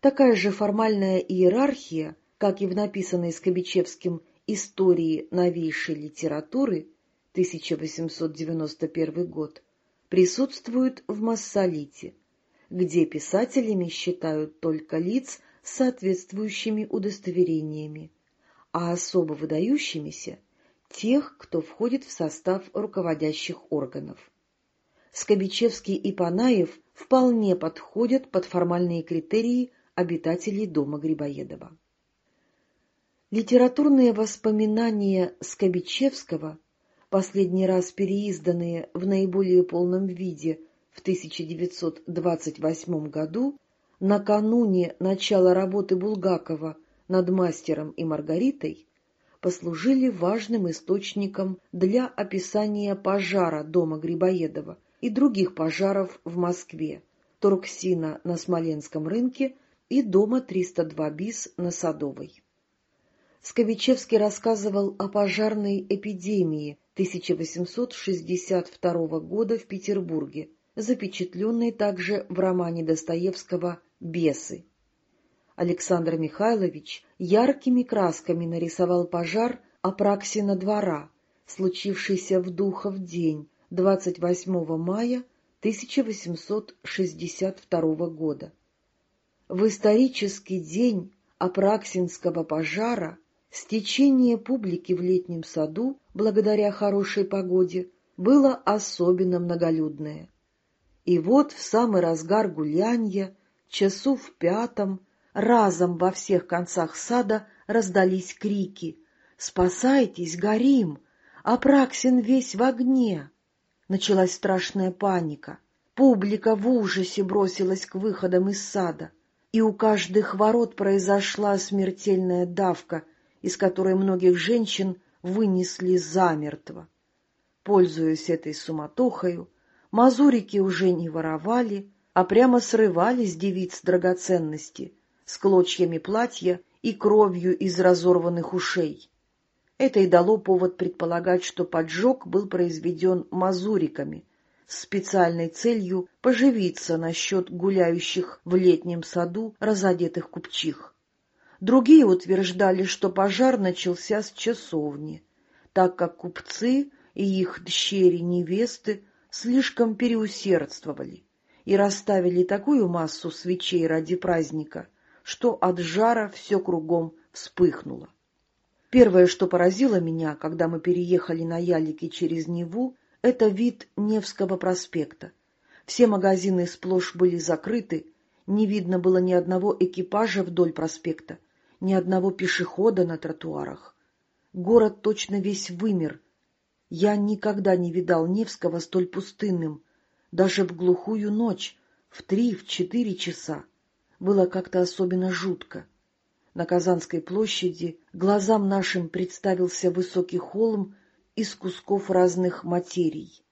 Такая же формальная иерархия как и в написанной Скобичевским «Истории новейшей литературы» 1891 год, присутствуют в Массолите, где писателями считают только лиц с соответствующими удостоверениями, а особо выдающимися тех, кто входит в состав руководящих органов. Скобичевский и Панаев вполне подходят под формальные критерии обитателей дома Грибоедова. Литературные воспоминания Скобичевского, последний раз переизданные в наиболее полном виде в 1928 году, накануне начала работы Булгакова над «Мастером и Маргаритой», послужили важным источником для описания пожара дома Грибоедова и других пожаров в Москве, Торксина на Смоленском рынке и дома 302 БИС на Садовой. Сковичевский рассказывал о пожарной эпидемии 1862 года в Петербурге, запечатленной также в романе Достоевского «Бесы». Александр Михайлович яркими красками нарисовал пожар Апраксина двора, случившийся в Духов день 28 мая 1862 года. В исторический день Апраксинского пожара стечение публики в летнем саду, благодаря хорошей погоде, было особенно многолюдное. И вот в самый разгар гулянья, часу в пятом, разом во всех концах сада раздались крики «Спасайтесь, горим! Апраксин весь в огне!» Началась страшная паника. Публика в ужасе бросилась к выходам из сада, и у каждых ворот произошла смертельная давка, из которой многих женщин вынесли замертво. Пользуясь этой суматохою, мазурики уже не воровали, а прямо срывали с девиц драгоценности — с клочьями платья и кровью из разорванных ушей. Это и дало повод предполагать, что поджог был произведен мазуриками с специальной целью поживиться насчет гуляющих в летнем саду разодетых купчих. Другие утверждали, что пожар начался с часовни, так как купцы и их дщери-невесты слишком переусердствовали и расставили такую массу свечей ради праздника, что от жара все кругом вспыхнуло. Первое, что поразило меня, когда мы переехали на Ялике через Неву, это вид Невского проспекта. Все магазины сплошь были закрыты, не видно было ни одного экипажа вдоль проспекта, ни одного пешехода на тротуарах. Город точно весь вымер. Я никогда не видал Невского столь пустынным, даже в глухую ночь, в три, в четыре часа было как-то особенно жутко. На Казанской площади глазам нашим представился высокий холм из кусков разных материй.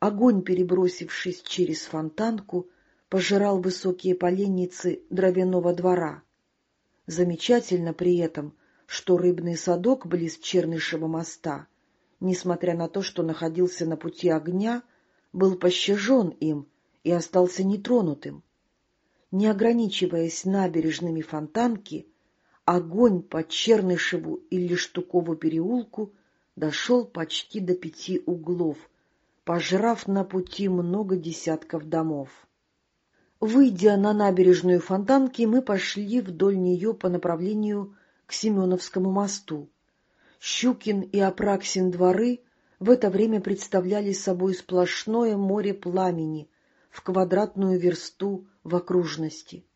Огонь, перебросившись через фонтанку, пожирал высокие поленницы дровяного двора. Замечательно при этом, что рыбный садок близ Чернышева моста, несмотря на то, что находился на пути огня, был пощажен им и остался нетронутым не ограничиваясь набережными фонтанки, огонь по Чернышеву или Штукову переулку дошел почти до пяти углов, пожрав на пути много десятков домов. Выйдя на набережную фонтанки, мы пошли вдоль нее по направлению к Семеновскому мосту. Щукин и Апраксин дворы в это время представляли собой сплошное море пламени в квадратную версту в окружности.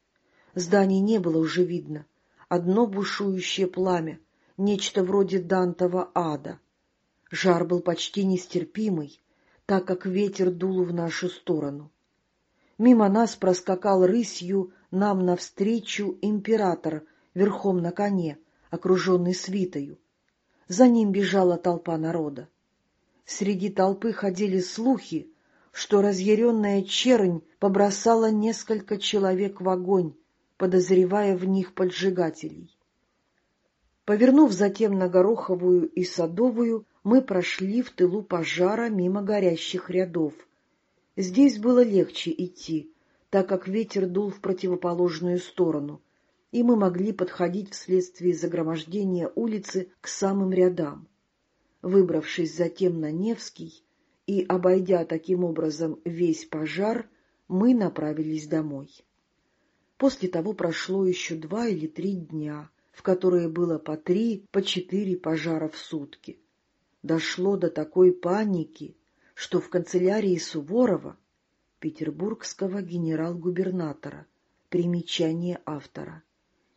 Зданий не было уже видно. Одно бушующее пламя, нечто вроде Дантова ада. Жар был почти нестерпимый, так как ветер дул в нашу сторону. Мимо нас проскакал рысью нам навстречу император верхом на коне, окруженный свитою. За ним бежала толпа народа. Среди толпы ходили слухи, что разъяренная чернь побросала несколько человек в огонь, подозревая в них поджигателей. Повернув затем на Гороховую и Садовую, мы прошли в тылу пожара мимо горящих рядов. Здесь было легче идти, так как ветер дул в противоположную сторону, и мы могли подходить вследствие загромождения улицы к самым рядам. Выбравшись затем на Невский, и, обойдя таким образом весь пожар, мы направились домой. После того прошло еще два или три дня, в которые было по три, по четыре пожара в сутки. дошло до такой паники, что в канцелярии Суворова, петербургского генерал-губернатора, примечание автора,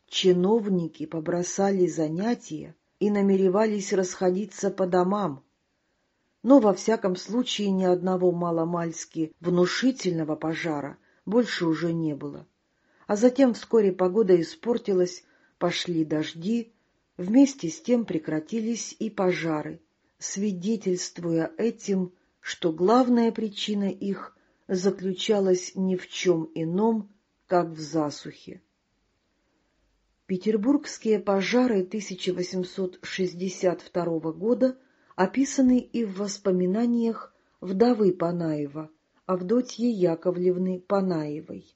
чиновники побросали занятия и намеревались расходиться по домам, но во всяком случае ни одного маломальски внушительного пожара больше уже не было. А затем вскоре погода испортилась, пошли дожди, вместе с тем прекратились и пожары, свидетельствуя этим, что главная причина их заключалась ни в чем ином, как в засухе. Петербургские пожары 1862 года описаны и в воспоминаниях вдовы Панаева, Авдотьи Яковлевны Панаевой.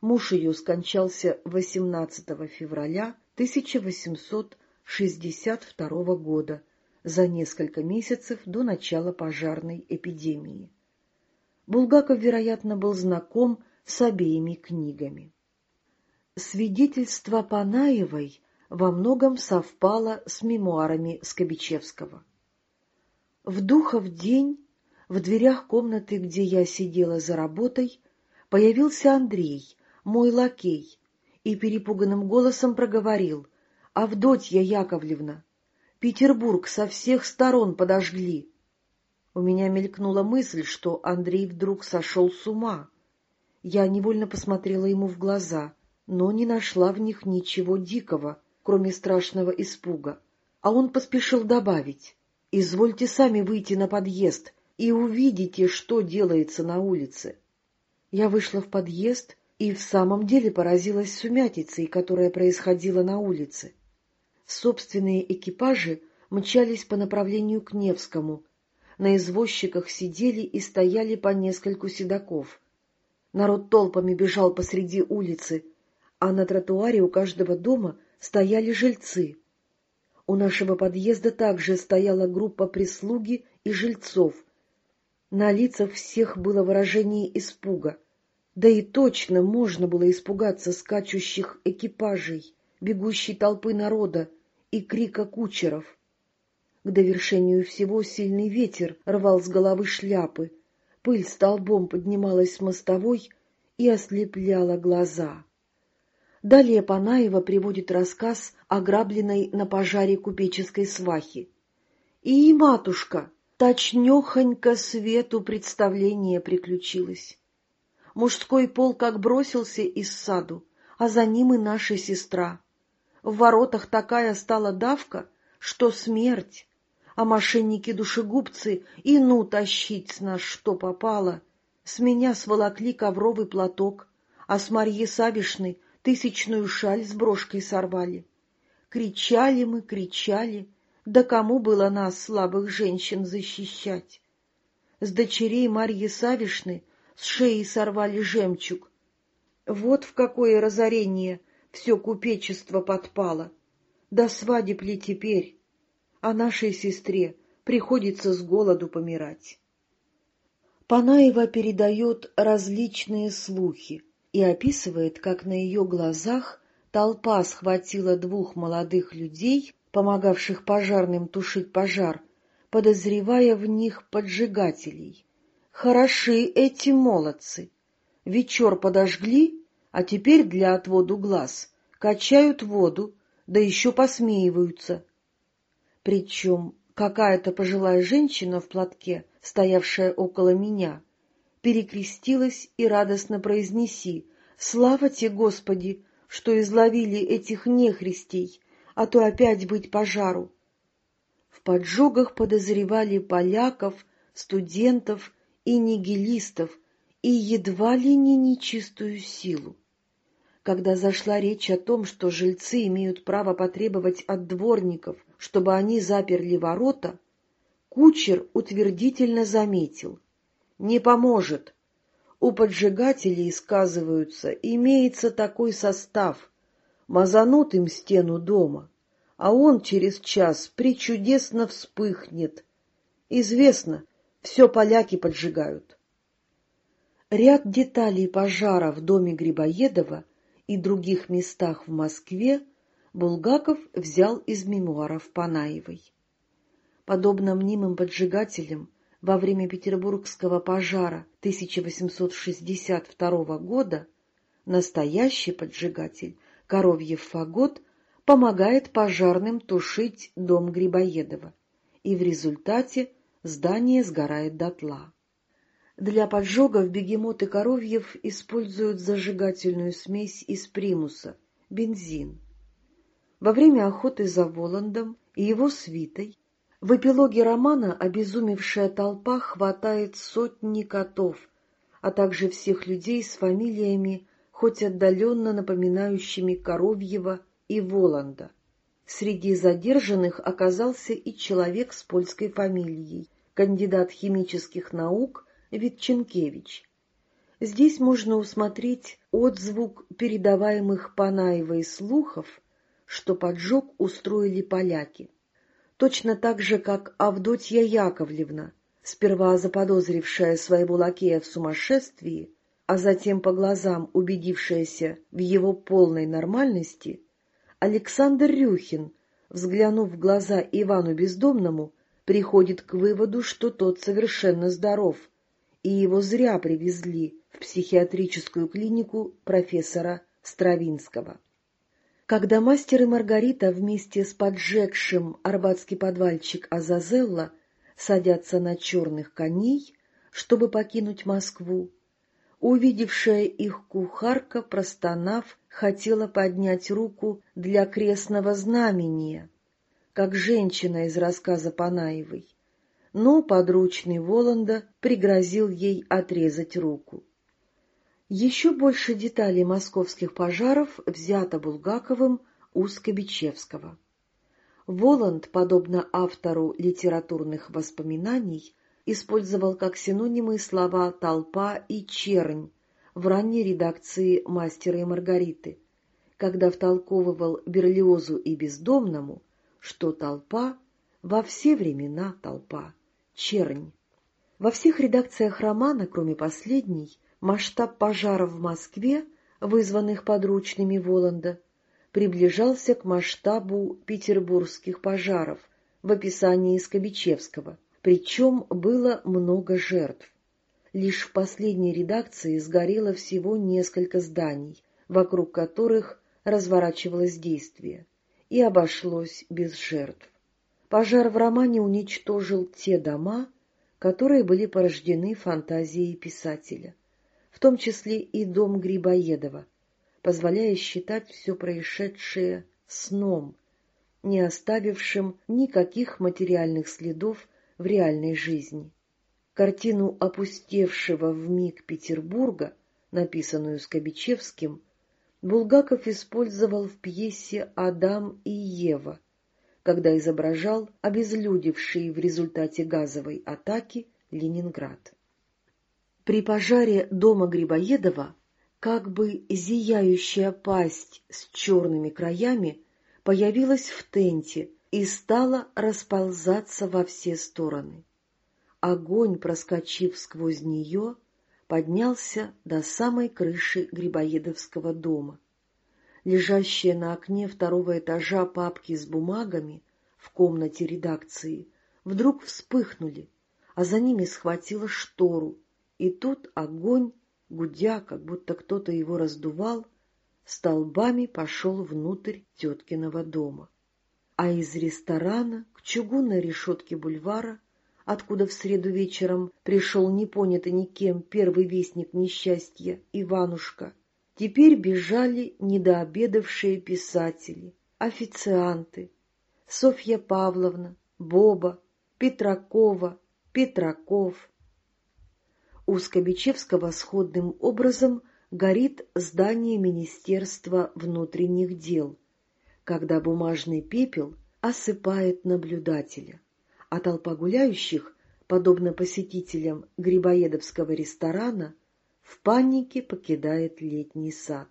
Муж ее скончался 18 февраля 1862 года, за несколько месяцев до начала пожарной эпидемии. Булгаков, вероятно, был знаком с обеими книгами. Свидетельство Панаевой во многом совпало с мемуарами Скобичевского. В духов день в дверях комнаты, где я сидела за работой, появился Андрей, мой лакей, и перепуганным голосом проговорил «Авдотья Яковлевна, Петербург со всех сторон подожгли». У меня мелькнула мысль, что Андрей вдруг сошел с ума. Я невольно посмотрела ему в глаза, но не нашла в них ничего дикого, кроме страшного испуга. А он поспешил добавить, «Извольте сами выйти на подъезд и увидите, что делается на улице». Я вышла в подъезд и в самом деле поразилась сумятицей, которая происходила на улице. Собственные экипажи мчались по направлению к Невскому, на извозчиках сидели и стояли по нескольку седаков. Народ толпами бежал посреди улицы, а на тротуаре у каждого дома стояли жильцы. У нашего подъезда также стояла группа прислуги и жильцов. На лицах всех было выражение испуга. Да и точно можно было испугаться скачущих экипажей, бегущей толпы народа и крика кучеров. К довершению всего сильный ветер рвал с головы шляпы, пыль столбом поднималась с мостовой и ослепляла глаза. Далее Панаева приводит рассказ о грабленной на пожаре купеческой свахи. И, матушка, точнёхонько свету представление приключилось. Мужской пол как бросился из саду, а за ним и наша сестра. В воротах такая стала давка, что смерть, а мошенники-душегубцы и ну тащить с нас что попало. С меня сволокли ковровый платок, а с Марьи Савишны тысячную шаль с брошкой сорвали. Кричали мы, кричали, да кому было нас, слабых женщин, защищать? С дочерей Марьи Савишны с шеи сорвали жемчуг. Вот в какое разорение все купечество подпало. До свадеб ли теперь? а нашей сестре приходится с голоду помирать. Панаева передает различные слухи и описывает, как на ее глазах толпа схватила двух молодых людей, помогавших пожарным тушить пожар, подозревая в них поджигателей. Хороши эти молодцы! Вечер подожгли, а теперь для отводу глаз качают воду, да еще посмеиваются. Причем какая-то пожилая женщина в платке, стоявшая около меня, перекрестилась и радостно произнеси «Слава тебе, Господи, что изловили этих нехристей, а то опять быть пожару!» В поджогах подозревали поляков, студентов и нигилистов и едва ли не нечистую силу. Когда зашла речь о том, что жильцы имеют право потребовать от дворников чтобы они заперли ворота, кучер утвердительно заметил. Не поможет. У поджигателей, сказываются, имеется такой состав. Мазанут им стену дома, а он через час причудесно вспыхнет. Известно, все поляки поджигают. Ряд деталей пожара в доме Грибоедова и других местах в Москве Булгаков взял из мемуаров Панаевой. подобно мнимым поджигателям, во время Петербургского пожара 1862 года настоящий поджигатель, Коровьев Фагот, помогает пожарным тушить дом Грибоедова, и в результате здание сгорает дотла. Для поджогов бегемот и Коровьев используют зажигательную смесь из примуса, бензин. Во время охоты за Воландом и его свитой в эпилоге романа обезумевшая толпа хватает сотни котов, а также всех людей с фамилиями, хоть отдаленно напоминающими Коровьева и Воланда. Среди задержанных оказался и человек с польской фамилией, кандидат химических наук Витченкевич. Здесь можно усмотреть отзвук передаваемых Панаевой слухов, что поджог устроили поляки точно так же, как Авдотья Яковлевна, сперва заподозрившая своего лакея в сумасшествии, а затем по глазам убедившаяся в его полной нормальности, Александр Рюхин, взглянув в глаза Ивану Бездомному, приходит к выводу, что тот совершенно здоров, и его зря привезли в психиатрическую клинику профессора Стравинского. Когда мастер и Маргарита вместе с поджегшим арбатский подвальчик Азазелла садятся на черных коней, чтобы покинуть Москву, увидевшая их кухарка, простонав, хотела поднять руку для крестного знамения, как женщина из рассказа Панаевой, но подручный Воланда пригрозил ей отрезать руку. Еще больше деталей московских пожаров взято Булгаковым у Скобичевского. Воланд, подобно автору литературных воспоминаний, использовал как синонимы слова «толпа» и «чернь» в ранней редакции «Мастера и Маргариты», когда втолковывал Берлиозу и Бездомному, что толпа во все времена толпа, чернь. Во всех редакциях романа, кроме последней, масштаб пожаров в Москве, вызванных подручными Воланда, приближался к масштабу петербургских пожаров в описании Скобичевского, причем было много жертв. Лишь в последней редакции сгорело всего несколько зданий, вокруг которых разворачивалось действие, и обошлось без жертв. Пожар в романе уничтожил те дома, которые были порождены фантазией писателя в том числе и дом Грибоедова, позволяя считать все происшедшее сном, не оставившим никаких материальных следов в реальной жизни. Картину опустевшего в миг Петербурга, написанную Скобичевским, Булгаков использовал в пьесе «Адам и Ева», когда изображал обезлюдевший в результате газовой атаки Ленинград. При пожаре дома Грибоедова как бы зияющая пасть с черными краями появилась в тенте и стала расползаться во все стороны. Огонь, проскочив сквозь нее, поднялся до самой крыши Грибоедовского дома. Лежащие на окне второго этажа папки с бумагами в комнате редакции вдруг вспыхнули, а за ними схватила штору, и тут огонь, гудя, как будто кто-то его раздувал, столбами пошел внутрь теткиного дома. А из ресторана к чугунной решетке бульвара, откуда в среду вечером пришел непонятый никем первый вестник несчастья Иванушка, теперь бежали недообедавшие писатели, официанты, Софья Павловна, Боба, Петракова, Петраков, у Скобичевского сходным образом горит здание Министерства внутренних дел, когда бумажный пепел осыпает наблюдателя, а толпа гуляющих, подобно посетителям Грибоедовского ресторана, в панике покидает летний сад.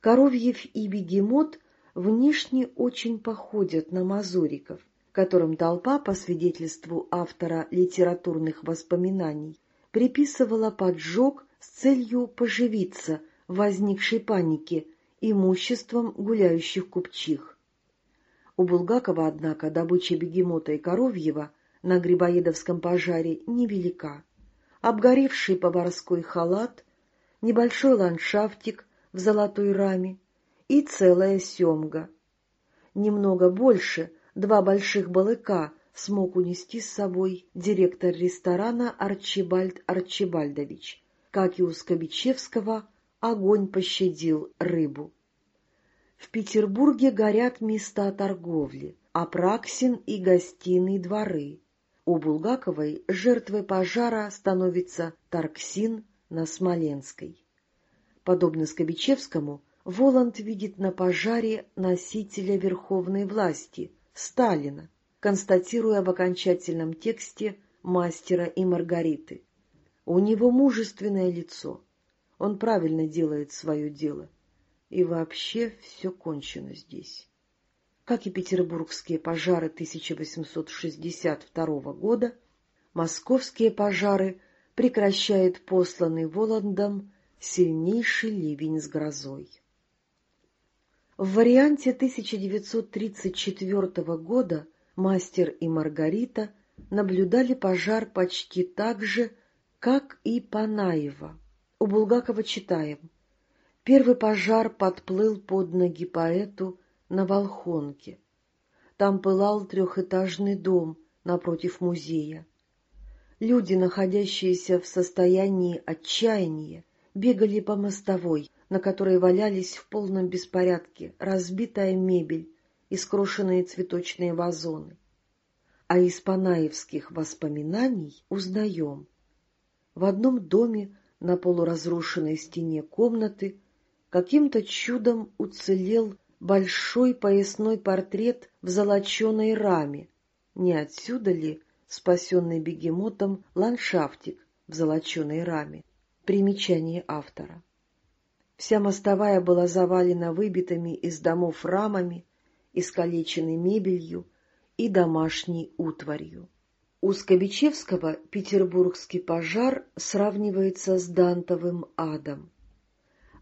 Коровьев и бегемот внешне очень походят на мазуриков, которым толпа, по свидетельству автора литературных воспоминаний, приписывала поджог с целью поживиться возникшей панике имуществом гуляющих купчих. У Булгакова, однако, добыча бегемота и коровьего на Грибоедовском пожаре невелика. Обгоревший поварской халат, небольшой ландшафтик в золотой раме и целая семга. Немного больше два больших балыка смог унести с собой директор ресторана Арчибальд Арчибальдович. Как и у Скобичевского, огонь пощадил рыбу. В Петербурге горят места торговли, Апраксин и гостиные дворы. У Булгаковой жертвой пожара становится Тарксин на Смоленской. Подобно Скобичевскому, Воланд видит на пожаре носителя верховной власти, Сталина, констатируя в окончательном тексте «Мастера и Маргариты». У него мужественное лицо, он правильно делает свое дело. И вообще все кончено здесь. Как и петербургские пожары 1862 года, московские пожары прекращает посланный Воландом сильнейший ливень с грозой. В варианте 1934 года «Мастер и Маргарита» наблюдали пожар почти так же, как и Панаева. У Булгакова читаем Первый пожар подплыл под ноги поэту на Волхонке. Там пылал трехэтажный дом напротив музея. Люди, находящиеся в состоянии отчаяния, бегали по мостовой, на которой валялись в полном беспорядке разбитая мебель и скрошенные цветочные вазоны. А из панаевских воспоминаний узнаем. В одном доме на полуразрушенной стене комнаты каким-то чудом уцелел большой поясной портрет в золоченой раме. Не отсюда ли спасенный бегемотом ландшафтик в золоченой раме? Примечание автора. Вся мостовая была завалена выбитыми из домов рамами, искалеченной мебелью и домашней утварью. У Скобичевского петербургский пожар сравнивается с Дантовым адом.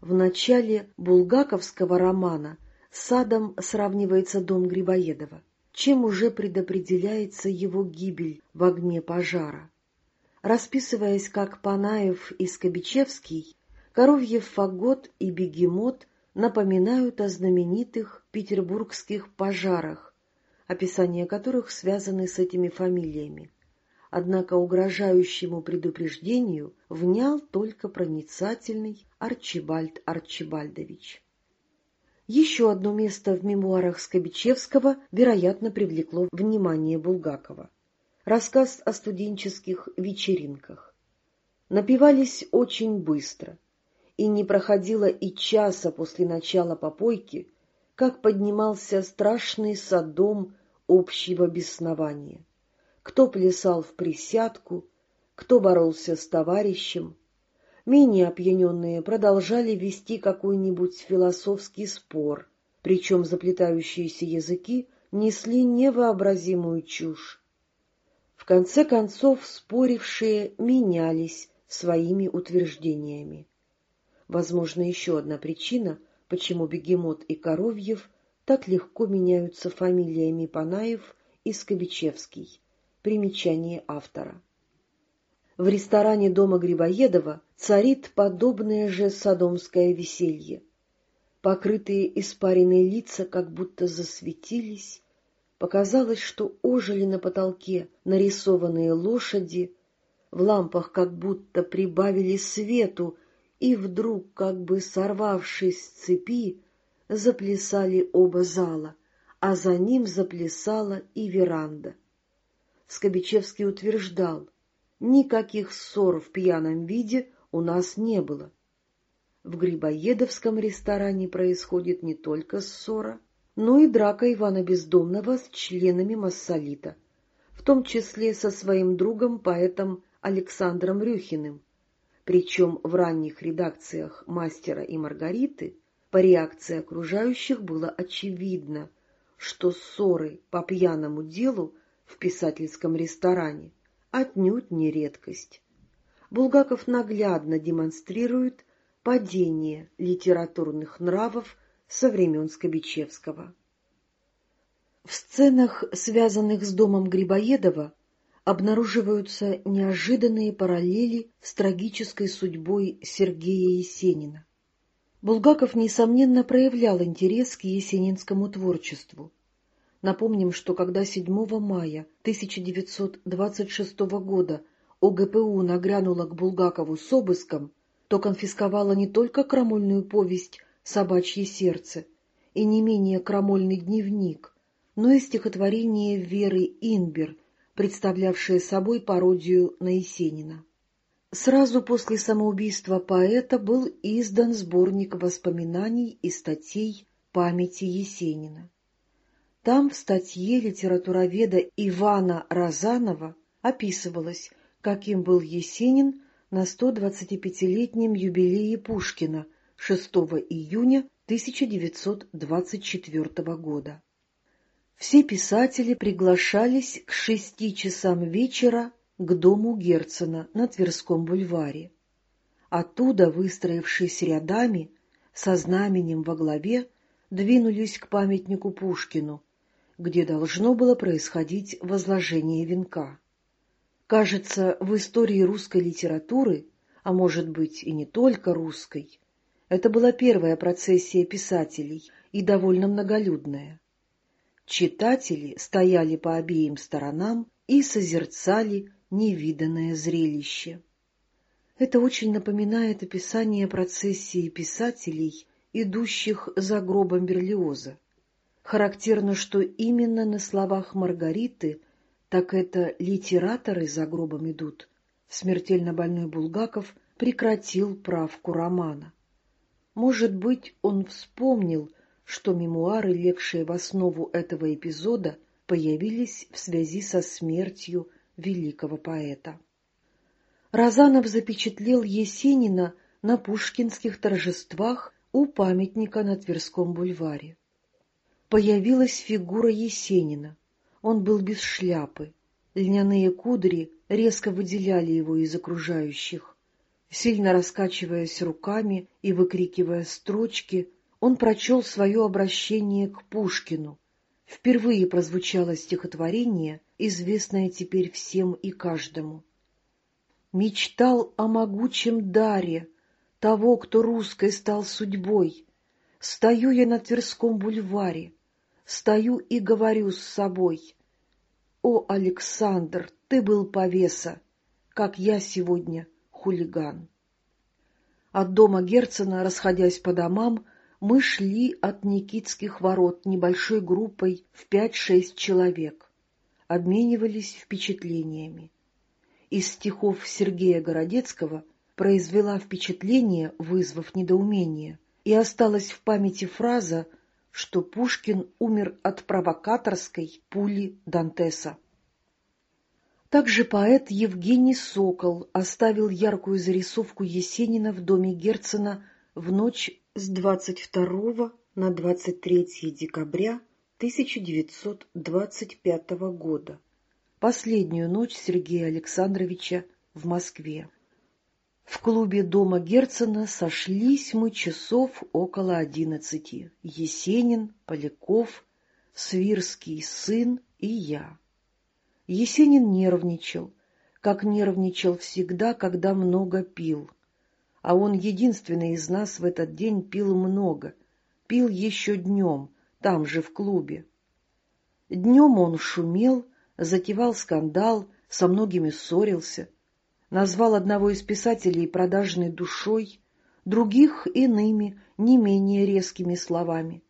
В начале булгаковского романа с адом сравнивается дом Грибоедова, чем уже предопределяется его гибель в огне пожара. Расписываясь как Панаев и Скобичевский, Коровьев фагот и бегемот напоминают о знаменитых петербургских пожарах, описания которых связаны с этими фамилиями однако угрожающему предупреждению внял только проницательный Арчибальд Арчибальдович. Еще одно место в мемуарах Скобичевского, вероятно, привлекло внимание Булгакова. Рассказ о студенческих вечеринках. Напивались очень быстро, и не проходило и часа после начала попойки, как поднимался страшный садом общего беснования кто плясал в присядку, кто боролся с товарищем. Менее опьяненные продолжали вести какой-нибудь философский спор, причем заплетающиеся языки несли невообразимую чушь. В конце концов спорившие менялись своими утверждениями. Возможно, еще одна причина, почему Бегемот и Коровьев так легко меняются фамилиями Панаев и Скобичевский. Примечание автора. В ресторане дома Грибоедова царит подобное же садомское веселье. Покрытые испаренные лица как будто засветились, показалось, что ожили на потолке нарисованные лошади, в лампах как будто прибавили свету, и вдруг, как бы сорвавшись с цепи, заплясали оба зала, а за ним заплясала и веранда. Скобичевский утверждал, никаких ссор в пьяном виде у нас не было. В Грибоедовском ресторане происходит не только ссора, но и драка Ивана Бездомного с членами Массолита, в том числе со своим другом, поэтом Александром Рюхиным. Причем в ранних редакциях «Мастера и Маргариты» по реакции окружающих было очевидно, что ссоры по пьяному делу в писательском ресторане отнюдь не редкость. Булгаков наглядно демонстрирует падение литературных нравов со времен Скобичевского. В сценах, связанных с домом Грибоедова, обнаруживаются неожиданные параллели с трагической судьбой Сергея Есенина. Булгаков, несомненно, проявлял интерес к есенинскому творчеству. Напомним, что когда 7 мая 1926 года ОГПУ нагрянула к Булгакову с обыском, то конфисковала не только крамольную повесть «Собачье сердце» и не менее крамольный дневник, но и стихотворение Веры Инбер, представлявшее собой пародию на Есенина. Сразу после самоубийства поэта был издан сборник воспоминаний и статей памяти Есенина. Там в статье литературоведа Ивана Розанова описывалось, каким был Есенин на 125-летнем юбилее Пушкина 6 июня 1924 года. Все писатели приглашались к шести часам вечера к дому Герцена на Тверском бульваре. Оттуда, выстроившись рядами, со знаменем во главе, двинулись к памятнику Пушкину, где должно было происходить возложение венка. Кажется, в истории русской литературы, а может быть и не только русской, это была первая процессия писателей и довольно многолюдная. Читатели стояли по обеим сторонам и созерцали невиданное зрелище. Это очень напоминает описание процессии писателей, идущих за гробом Берлиоза. Характерно, что именно на словах Маргариты так это литераторы за гробом идут. Смертельно больной Булгаков прекратил правку романа. Может быть, он вспомнил, что мемуары, легшие в основу этого эпизода, появились в связи со смертью великого поэта. Разанов запечатлел Есенина на пушкинских торжествах у памятника на Тверском бульваре. Появилась фигура Есенина. Он был без шляпы. Льняные кудри резко выделяли его из окружающих. Сильно раскачиваясь руками и выкрикивая строчки, он прочел свое обращение к Пушкину. Впервые прозвучало стихотворение, известное теперь всем и каждому. «Мечтал о могучем даре того, кто русской стал судьбой. Стою я на Тверском бульваре, стою и говорю с собой. О, Александр, ты был повеса, как я сегодня хулиган». От дома Герцена, расходясь по домам, мы шли от Никитских ворот небольшой группой в пять-шесть человек, обменивались впечатлениями. Из стихов Сергея Городецкого произвела впечатление, вызвав недоумение, и осталась в памяти фраза, что Пушкин умер от провокаторской пули Дантеса. Также поэт Евгений Сокол оставил яркую зарисовку Есенина в доме Герцена в ночь с 22 на 23 декабря 1925 года, последнюю ночь Сергея Александровича в Москве. В клубе дома Герцена сошлись мы часов около одиннадцати. Есенин, Поляков, Свирский сын и я. Есенин нервничал, как нервничал всегда, когда много пил а он единственный из нас в этот день пил много, пил еще днем, там же в клубе. Днем он шумел, затевал скандал, со многими ссорился, назвал одного из писателей продажной душой, других иными, не менее резкими словами.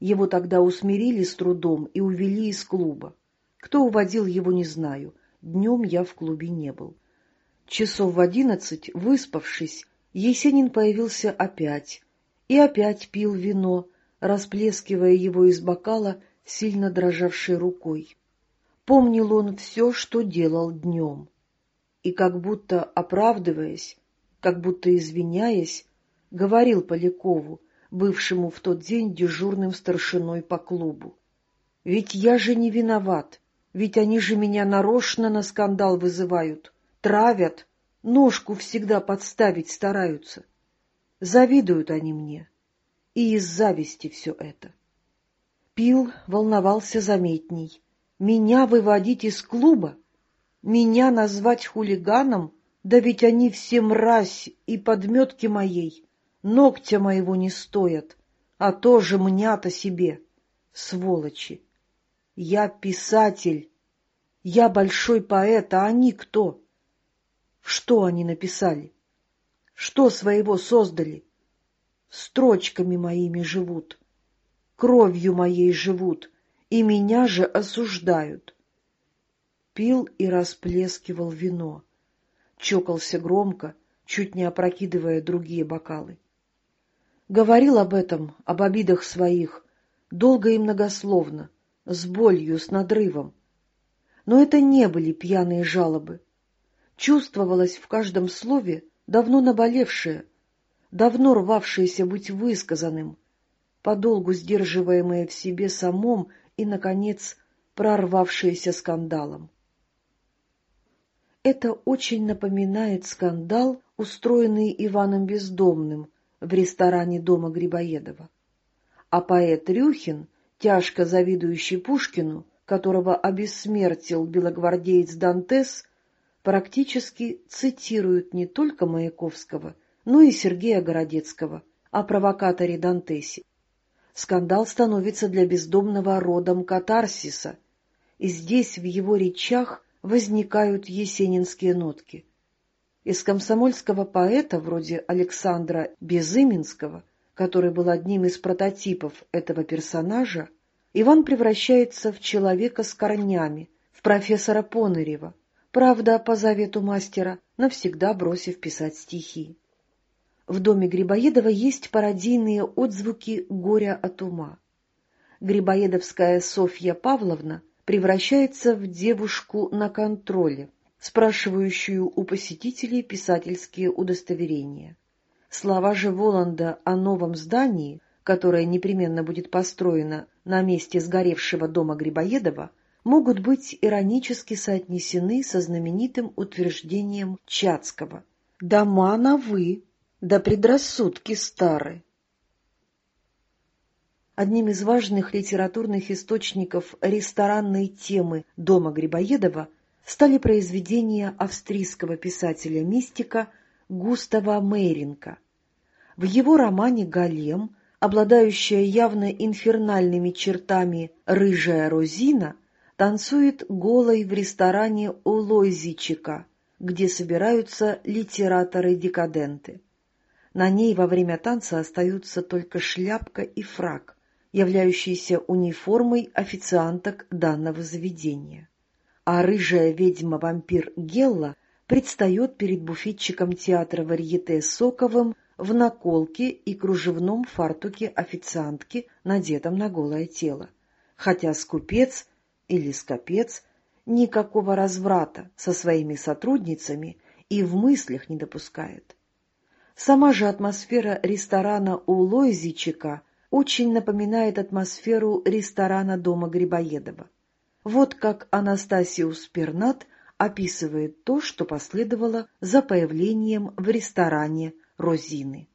Его тогда усмирили с трудом и увели из клуба. Кто уводил его, не знаю, днем я в клубе не был. Часов в одиннадцать, выспавшись, Есенин появился опять и опять пил вино, расплескивая его из бокала сильно дрожавшей рукой. Помнил он все, что делал днем, и как будто оправдываясь, как будто извиняясь, говорил Полякову, бывшему в тот день дежурным старшиной по клубу. «Ведь я же не виноват, ведь они же меня нарочно на скандал вызывают, травят, Ножку всегда подставить стараются. Завидуют они мне. И из зависти все это. Пил волновался заметней. Меня выводить из клуба? Меня назвать хулиганом? Да ведь они все мразь и подметки моей. Ногтя моего не стоят, а тоже мнято себе. Сволочи! Я писатель, я большой поэт, а они кто? Что они написали? Что своего создали? Строчками моими живут, кровью моей живут, и меня же осуждают. Пил и расплескивал вино, чокался громко, чуть не опрокидывая другие бокалы. Говорил об этом, об обидах своих, долго и многословно, с болью, с надрывом. Но это не были пьяные жалобы. Чувствовалось в каждом слове давно наболевшее, давно рвавшееся быть высказанным, подолгу сдерживаемое в себе самом и, наконец, прорвавшееся скандалом. Это очень напоминает скандал, устроенный Иваном Бездомным в ресторане дома Грибоедова. А поэт Рюхин, тяжко завидующий Пушкину, которого обессмертил белогвардеец Дантес, практически цитирует не только Маяковского, но и Сергея Городецкого о провокаторе Дантесе. Скандал становится для бездомного родом катарсиса, и здесь в его речах возникают есенинские нотки. Из комсомольского поэта, вроде Александра Безыменского, который был одним из прототипов этого персонажа, Иван превращается в человека с корнями, в профессора Понерева, правда, по завету мастера, навсегда бросив писать стихи. В доме Грибоедова есть пародийные отзвуки горя от ума. Грибоедовская Софья Павловна превращается в девушку на контроле, спрашивающую у посетителей писательские удостоверения. Слова же Воланда о новом здании, которое непременно будет построено на месте сгоревшего дома Грибоедова, могут быть иронически соотнесены со знаменитым утверждением Чацкого «Дома на вы, да предрассудки стары». Одним из важных литературных источников ресторанной темы дома Грибоедова стали произведения австрийского писателя-мистика Густава Мейринка. В его романе «Голем», обладающая явно инфернальными чертами «Рыжая Розина», танцует голой в ресторане у Лойзичика, где собираются литераторы-декаденты. На ней во время танца остаются только шляпка и фрак, являющиеся униформой официанток данного заведения. А рыжая ведьма-вампир Гелла предстает перед буфетчиком театра Варьете Соковым в наколке и кружевном фартуке официантки, надетом на голое тело, хотя скупец или скопец никакого разврата со своими сотрудницами и в мыслях не допускает. Сама же атмосфера ресторана у Лойзичика очень напоминает атмосферу ресторана дома Грибоедова. Вот как Анастасиус Пернат описывает то, что последовало за появлением в ресторане Розины.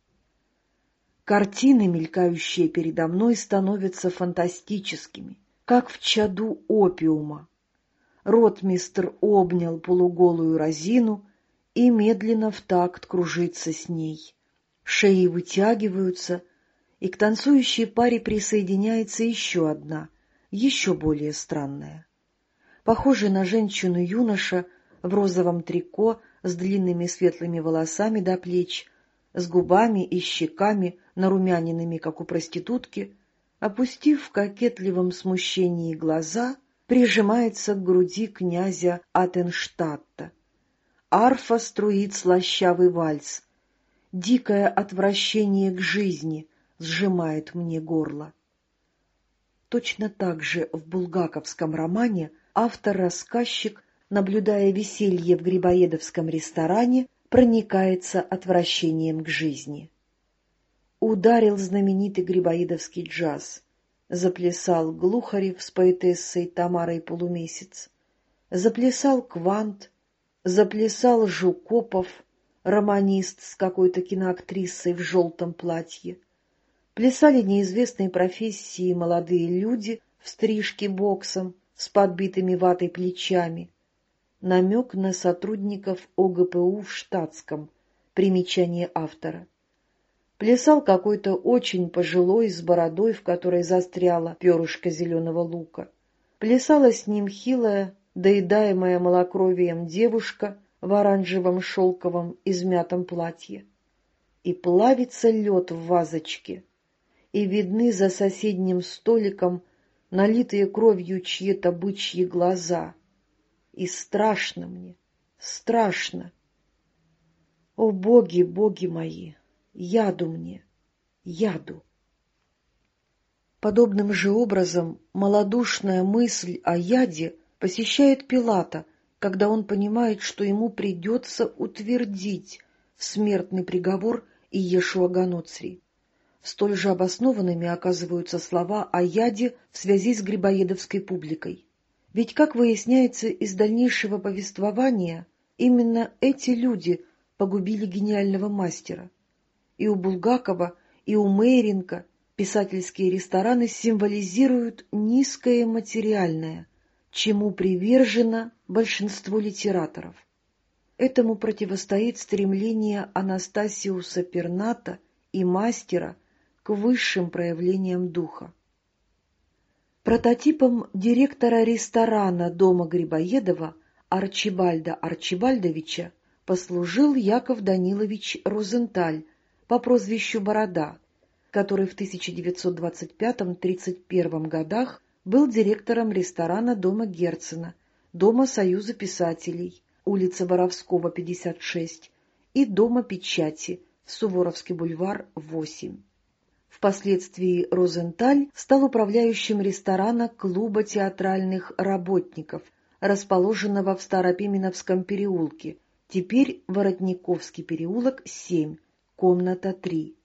Картины, мелькающие передо мной, становятся фантастическими как в чаду опиума. Ротмистр обнял полуголую разину и медленно в такт кружится с ней. Шеи вытягиваются, и к танцующей паре присоединяется еще одна, еще более странная. Похожий на женщину юноша в розовом трико с длинными светлыми волосами до плеч, с губами и щеками, нарумяненными, как у проститутки, опустив в кокетливом смущении глаза, прижимается к груди князя Атенштадта. Арфа струит слащавый вальс. Дикое отвращение к жизни сжимает мне горло. Точно так же в булгаковском романе автор-рассказчик, наблюдая веселье в Грибоедовском ресторане, проникается отвращением к жизни ударил знаменитый грибоедовский джаз. Заплясал Глухарев с поэтессой Тамарой Полумесяц. Заплясал Квант, заплясал Жукопов, романист с какой-то киноактрисой в желтом платье. Плясали неизвестные профессии молодые люди в стрижке боксом с подбитыми ватой плечами. Намек на сотрудников ОГПУ в штатском. Примечание автора. Плясал какой-то очень пожилой с бородой, в которой застряла перышко зеленого лука. Плясала с ним хилая, доедаемая малокровием девушка в оранжевом шелковом измятом платье. И плавится лед в вазочке, и видны за соседним столиком налитые кровью чьи-то бычьи глаза. И страшно мне, страшно. О, боги, боги мои, яду мне, яду. Подобным же образом малодушная мысль о яде посещает Пилата, когда он понимает, что ему придется утвердить смертный приговор Иешуа Ганоцри. Столь же обоснованными оказываются слова о яде в связи с грибоедовской публикой. Ведь, как выясняется из дальнейшего повествования, именно эти люди погубили гениального мастера. И у Булгакова, и у Мейринка писательские рестораны символизируют низкое материальное, чему привержено большинство литераторов. Этому противостоит стремление Анастасиуса Перната и мастера к высшим проявлениям духа. Прототипом директора ресторана дома Грибоедова Арчибальда Арчибальдовича послужил Яков Данилович Розенталь по прозвищу Борода, который в 1925-31 годах был директором ресторана дома Герцена, дома Союза писателей, улица Боровского, 56, и дома печати, Суворовский бульвар, 8. Впоследствии Розенталь стал управляющим ресторана клуба театральных работников, расположенного в Старопименовском переулке, теперь Воротниковский переулок, 7, комната 3.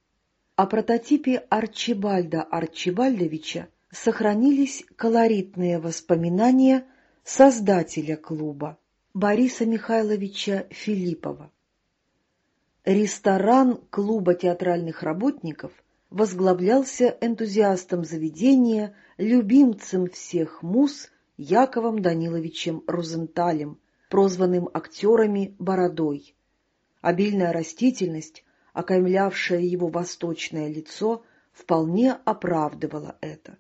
О прототипе Арчибальда Арчибальдовича сохранились колоритные воспоминания создателя клуба Бориса Михайловича Филиппова. Ресторан клуба театральных работников возглавлялся энтузиастом заведения, любимцем всех муз Яковом Даниловичем Розенталем, прозванным актерами «Бородой». Обильная растительность, окаймлявшая его восточное лицо, вполне оправдывала это.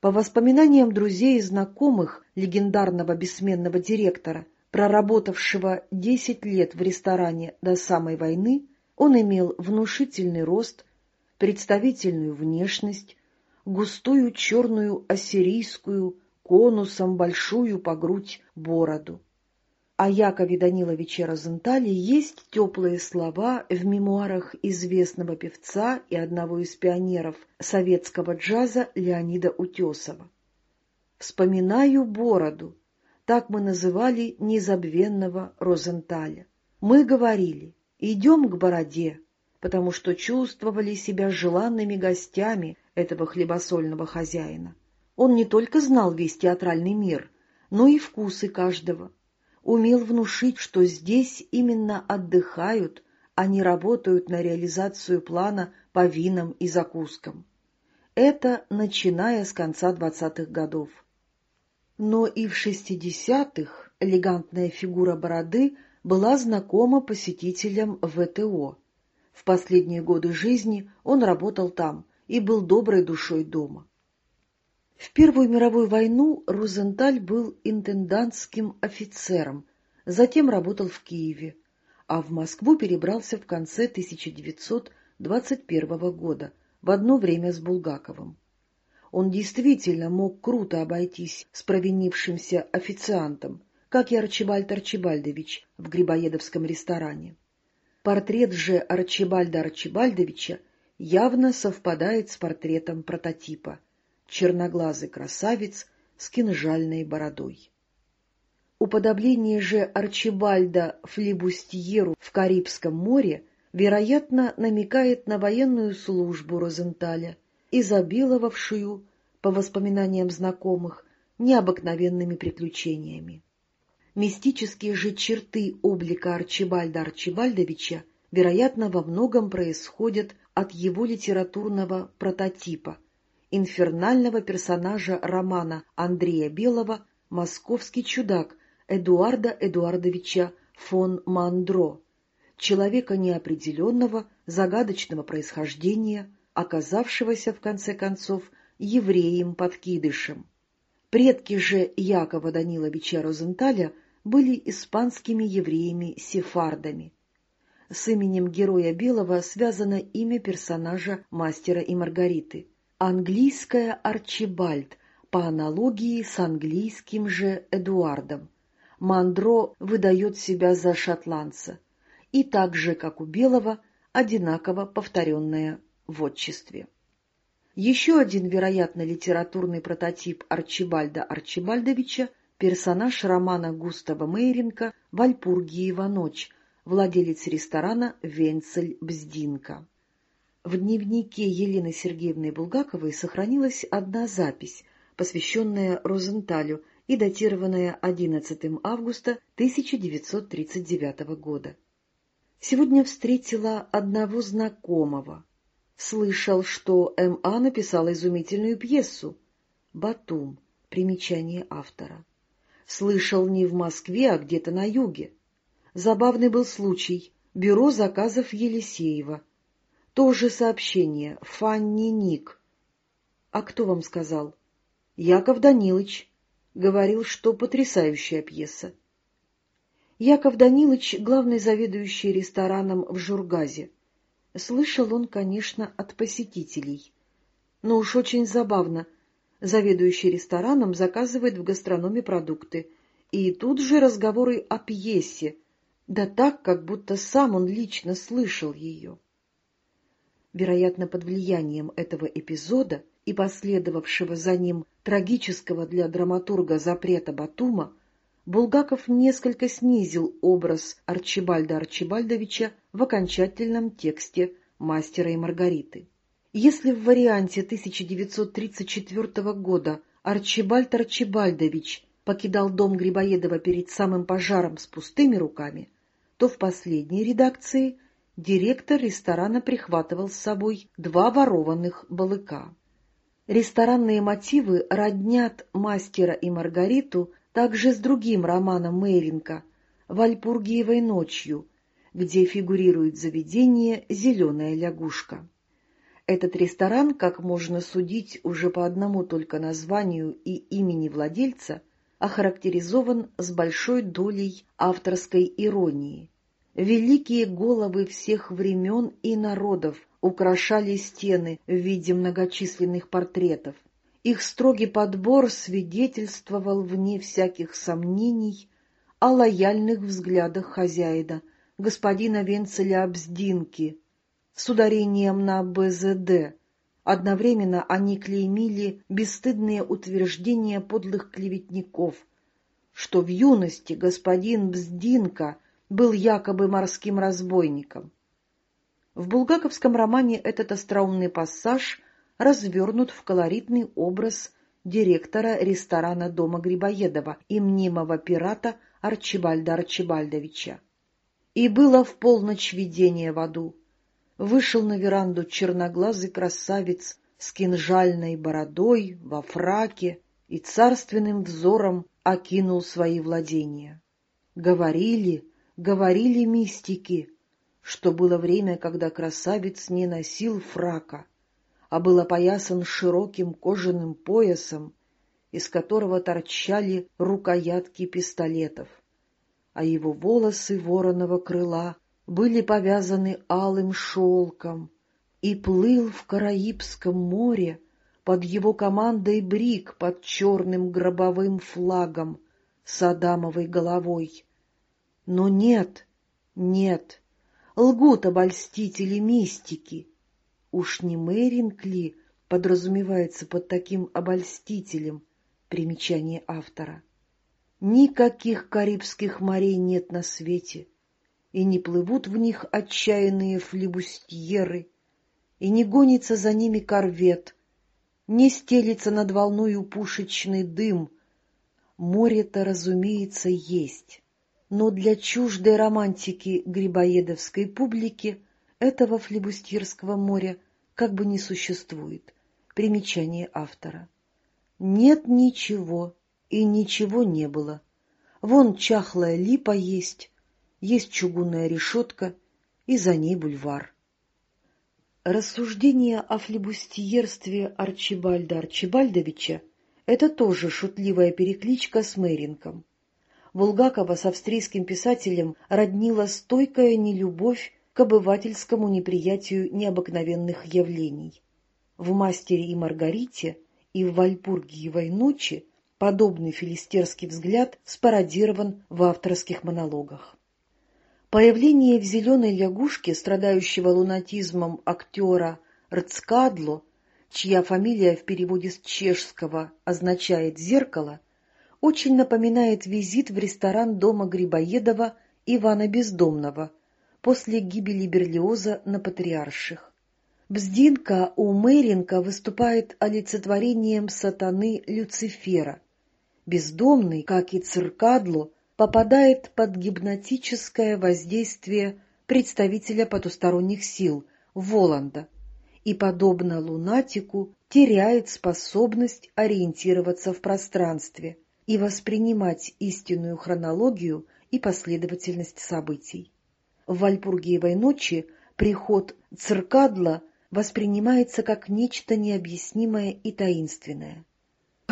По воспоминаниям друзей и знакомых легендарного бессменного директора, проработавшего 10 лет в ресторане до самой войны, он имел внушительный рост, представительную внешность, густую черную ассирийскую, конусом большую по грудь бороду. О Якове Даниловиче Розентале есть теплые слова в мемуарах известного певца и одного из пионеров советского джаза Леонида Утесова. «Вспоминаю бороду», так мы называли незабвенного Розенталя. Мы говорили «идем к бороде», потому что чувствовали себя желанными гостями этого хлебосольного хозяина. Он не только знал весь театральный мир, но и вкусы каждого, умел внушить, что здесь именно отдыхают, а не работают на реализацию плана по винам и закускам. Это начиная с конца двадцатых годов. Но и в шестидесятых элегантная фигура бороды была знакома посетителям ВТО. В последние годы жизни он работал там и был доброй душой дома. В Первую мировую войну Розенталь был интендантским офицером, затем работал в Киеве, а в Москву перебрался в конце 1921 года, в одно время с Булгаковым. Он действительно мог круто обойтись с провинившимся официантом, как и Арчибальд Арчибальдович в Грибоедовском ресторане. Портрет же Арчибальда Арчибальдовича явно совпадает с портретом прототипа — черноглазый красавец с кинжальной бородой. Уподобление же Арчибальда Флибустьеру в Карибском море, вероятно, намекает на военную службу Розенталя, изобиловавшую, по воспоминаниям знакомых, необыкновенными приключениями. Мистические же черты облика Арчибальда Арчибальдовича, вероятно, во многом происходят от его литературного прототипа, инфернального персонажа романа Андрея Белого «Московский чудак» Эдуарда Эдуардовича фон Мандро, человека неопределенного, загадочного происхождения, оказавшегося, в конце концов, евреем-подкидышем. Предки же Якова Даниловича Розенталя были испанскими евреями-сефардами. С именем героя Белого связано имя персонажа «Мастера и Маргариты» — английское Арчибальд, по аналогии с английским же Эдуардом. Мандро выдает себя за шотландца, и так же, как у Белого, одинаково повторенное в отчестве. Еще один, вероятно, литературный прототип Арчибальда Арчибальдовича – персонаж романа Густава Мейренко «Вальпургиева ночь», владелец ресторана «Венцель Бздинка». В дневнике Елены Сергеевны Булгаковой сохранилась одна запись, посвященная Розенталю и датированная 11 августа 1939 года. Сегодня встретила одного знакомого. Слышал, что М.А. написал изумительную пьесу «Батум», примечание автора. Слышал не в Москве, а где-то на юге. Забавный был случай. Бюро заказов Елисеева. То же сообщение. Фанни Ник. А кто вам сказал? Яков Данилович. Говорил, что потрясающая пьеса. Яков Данилович — главный заведующий рестораном в Жургазе. Слышал он, конечно, от посетителей. Но уж очень забавно. Заведующий рестораном заказывает в гастрономе продукты. И тут же разговоры о пьесе, да так, как будто сам он лично слышал ее. Вероятно, под влиянием этого эпизода и последовавшего за ним трагического для драматурга запрета Батума, Булгаков несколько снизил образ Арчибальда Арчибальдовича в окончательном тексте «Мастера и Маргариты». Если в варианте 1934 года Арчибальд Арчибальдович покидал дом Грибоедова перед самым пожаром с пустыми руками, то в последней редакции директор ресторана прихватывал с собой два ворованных балыка. Ресторанные мотивы роднят мастера и Маргариту также с другим романом Мейринка «Вальпургиевой ночью», где фигурирует заведение «Зеленая лягушка». Этот ресторан, как можно судить уже по одному только названию и имени владельца, охарактеризован с большой долей авторской иронии. Великие головы всех времен и народов украшали стены в виде многочисленных портретов. Их строгий подбор свидетельствовал, вне всяких сомнений, о лояльных взглядах хозяина, господина Венцеля Абздинки, с ударением на БЗД. Одновременно они клеймили бесстыдные утверждения подлых клеветников, что в юности господин Бздинка был якобы морским разбойником. В булгаковском романе этот остроумный пассаж — развернут в колоритный образ директора ресторана дома Грибоедова и мнимого пирата Арчибальда Арчибальдовича. И было в полночь видение в аду. Вышел на веранду черноглазый красавец с кинжальной бородой, во фраке и царственным взором окинул свои владения. Говорили, говорили мистики, что было время, когда красавец не носил фрака, а был опоясан широким кожаным поясом, из которого торчали рукоятки пистолетов, а его волосы вороного крыла были повязаны алым шелком, и плыл в Караибском море под его командой Брик под черным гробовым флагом с Адамовой головой. Но нет, нет, лгут обольстители мистики, Уж не Мэринг ли подразумевается под таким обольстителем? Примечание автора. Никаких Карибских морей нет на свете, и не плывут в них отчаянные флибустьеры, и не гонится за ними корвет, не стелится над волною пушечный дым. Море-то, разумеется, есть, но для чуждой романтики грибоедовской публики — этого флебустьерского моря как бы не существует. Примечание автора. Нет ничего, и ничего не было. Вон чахлая липа есть, есть чугунная решетка, и за ней бульвар. Рассуждение о флебустьерстве Арчибальда Арчибальдовича — это тоже шутливая перекличка с Мэринком. Булгакова с австрийским писателем роднила стойкая нелюбовь к обывательскому неприятию необыкновенных явлений. В «Мастере и Маргарите» и в «Вальпургиевой ночи» подобный филистерский взгляд спародирован в авторских монологах. Появление в «Зеленой лягушке» страдающего лунатизмом актера Рцкадло, чья фамилия в переводе с чешского означает «зеркало», очень напоминает визит в ресторан дома Грибоедова Ивана Бездомного после гибели Берлиоза на Патриарших. Бздинка у Мэринка выступает олицетворением сатаны Люцифера, бездомный, как и циркадло, попадает под гипнотическое воздействие представителя потусторонних сил, Воланда, и, подобно лунатику, теряет способность ориентироваться в пространстве и воспринимать истинную хронологию и последовательность событий. В Вальпургиевой ночи приход циркадла воспринимается как нечто необъяснимое и таинственное.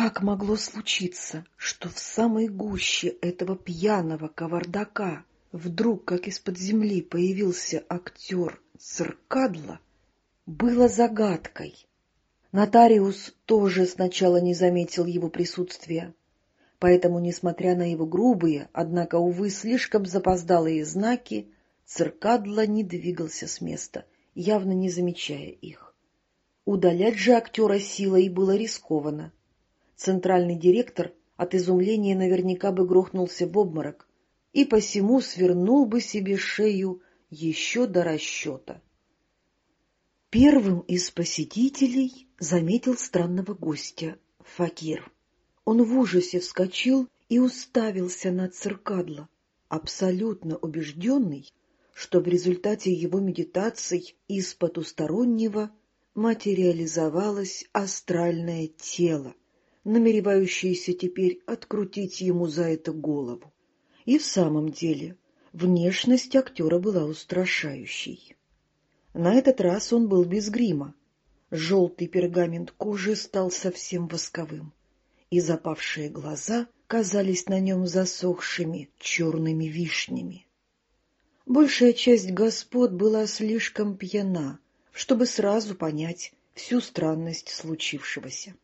Как могло случиться, что в самой гуще этого пьяного кавардака вдруг, как из-под земли, появился актер Циркадла, было загадкой. Нотариус тоже сначала не заметил его присутствия, поэтому, несмотря на его грубые, однако, увы, слишком запоздалые знаки, Циркадла не двигался с места, явно не замечая их. Удалять же актера силой было рискованно. Центральный директор от изумления наверняка бы грохнулся в обморок и посему свернул бы себе шею еще до расчета. Первым из посетителей заметил странного гостя — Факир. Он в ужасе вскочил и уставился на циркадло, абсолютно убежденный, что в результате его медитаций из потустороннего материализовалось астральное тело намеревающиеся теперь открутить ему за это голову. И в самом деле внешность актера была устрашающей. На этот раз он был без грима. Желтый пергамент кожи стал совсем восковым, и запавшие глаза казались на нем засохшими черными вишнями. Большая часть господ была слишком пьяна, чтобы сразу понять всю странность случившегося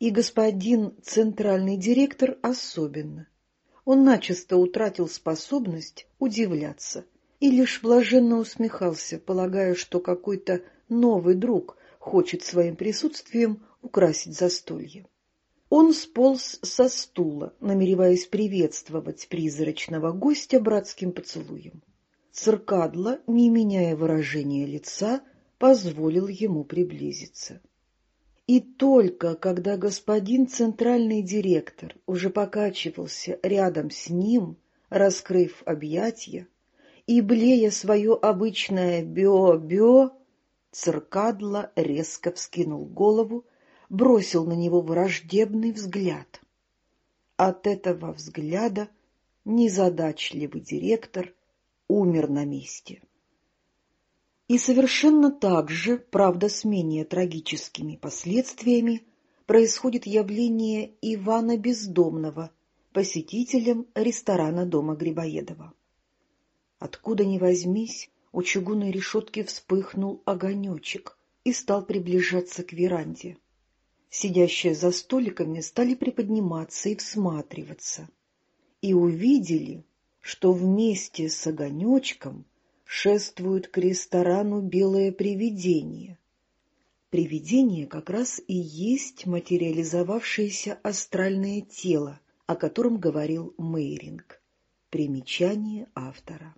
и господин центральный директор особенно. Он начисто утратил способность удивляться и лишь блаженно усмехался, полагая, что какой-то новый друг хочет своим присутствием украсить застолье. Он сполз со стула, намереваясь приветствовать призрачного гостя братским поцелуем. Циркадло, не меняя выражения лица, позволил ему приблизиться. И только когда господин центральный директор уже покачивался рядом с ним, раскрыв объятия, и, блея свое обычное «бё-бё», Циркадло резко вскинул голову, бросил на него враждебный взгляд. От этого взгляда незадачливый директор умер на месте. И совершенно так же, правда с менее трагическими последствиями, происходит явление Ивана Бездомного, посетителем ресторана дома Грибоедова. Откуда ни возьмись, у чугунной решетки вспыхнул огонечек и стал приближаться к веранде. Сидящие за столиками стали приподниматься и всматриваться, и увидели, что вместе с огонечком шествует к ресторану белое привидение. Привидение как раз и есть материализовавшееся астральное тело, о котором говорил Мейринг. Примечание автора.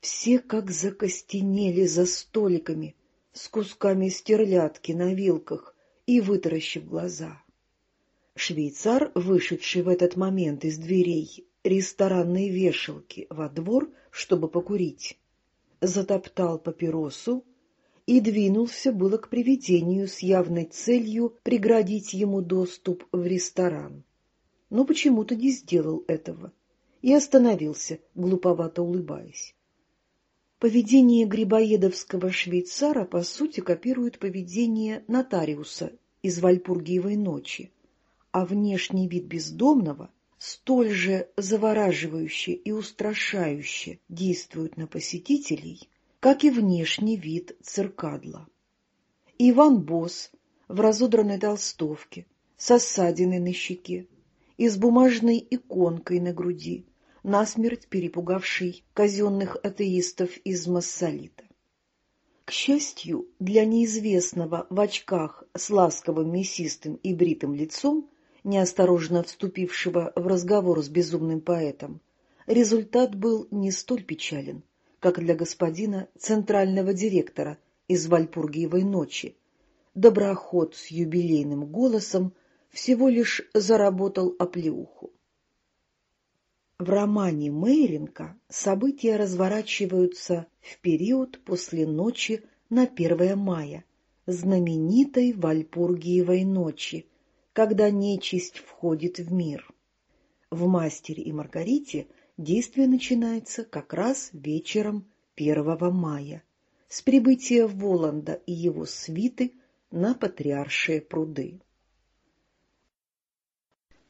Все как закостенели за столиками с кусками стерлядки на вилках и вытаращив глаза. Швейцар, вышедший в этот момент из дверей ресторанной вешалки во двор, чтобы покурить, затоптал папиросу и двинулся было к привидению с явной целью преградить ему доступ в ресторан. Но почему-то не сделал этого и остановился, глуповато улыбаясь. Поведение грибоедовского швейцара, по сути, копирует поведение нотариуса из Вальпургиевой ночи, а внешний вид бездомного столь же завораживающе и устрашающе действует на посетителей, как и внешний вид циркадла. Иван Босс в разодранной толстовке, с осадиной на щеке и с бумажной иконкой на груди, насмерть перепугавший казенных атеистов из Массолита. К счастью, для неизвестного в очках с ласковым мясистым и бритым лицом неосторожно вступившего в разговор с безумным поэтом, результат был не столь печален, как для господина центрального директора из Вальпургиевой ночи. Доброход с юбилейным голосом всего лишь заработал оплеуху. В романе Мейренко события разворачиваются в период после ночи на 1 мая, знаменитой Вальпургиевой ночи, когда нечисть входит в мир. В «Мастере и Маргарите» действие начинается как раз вечером 1 мая, с прибытия Воланда и его свиты на Патриаршие пруды.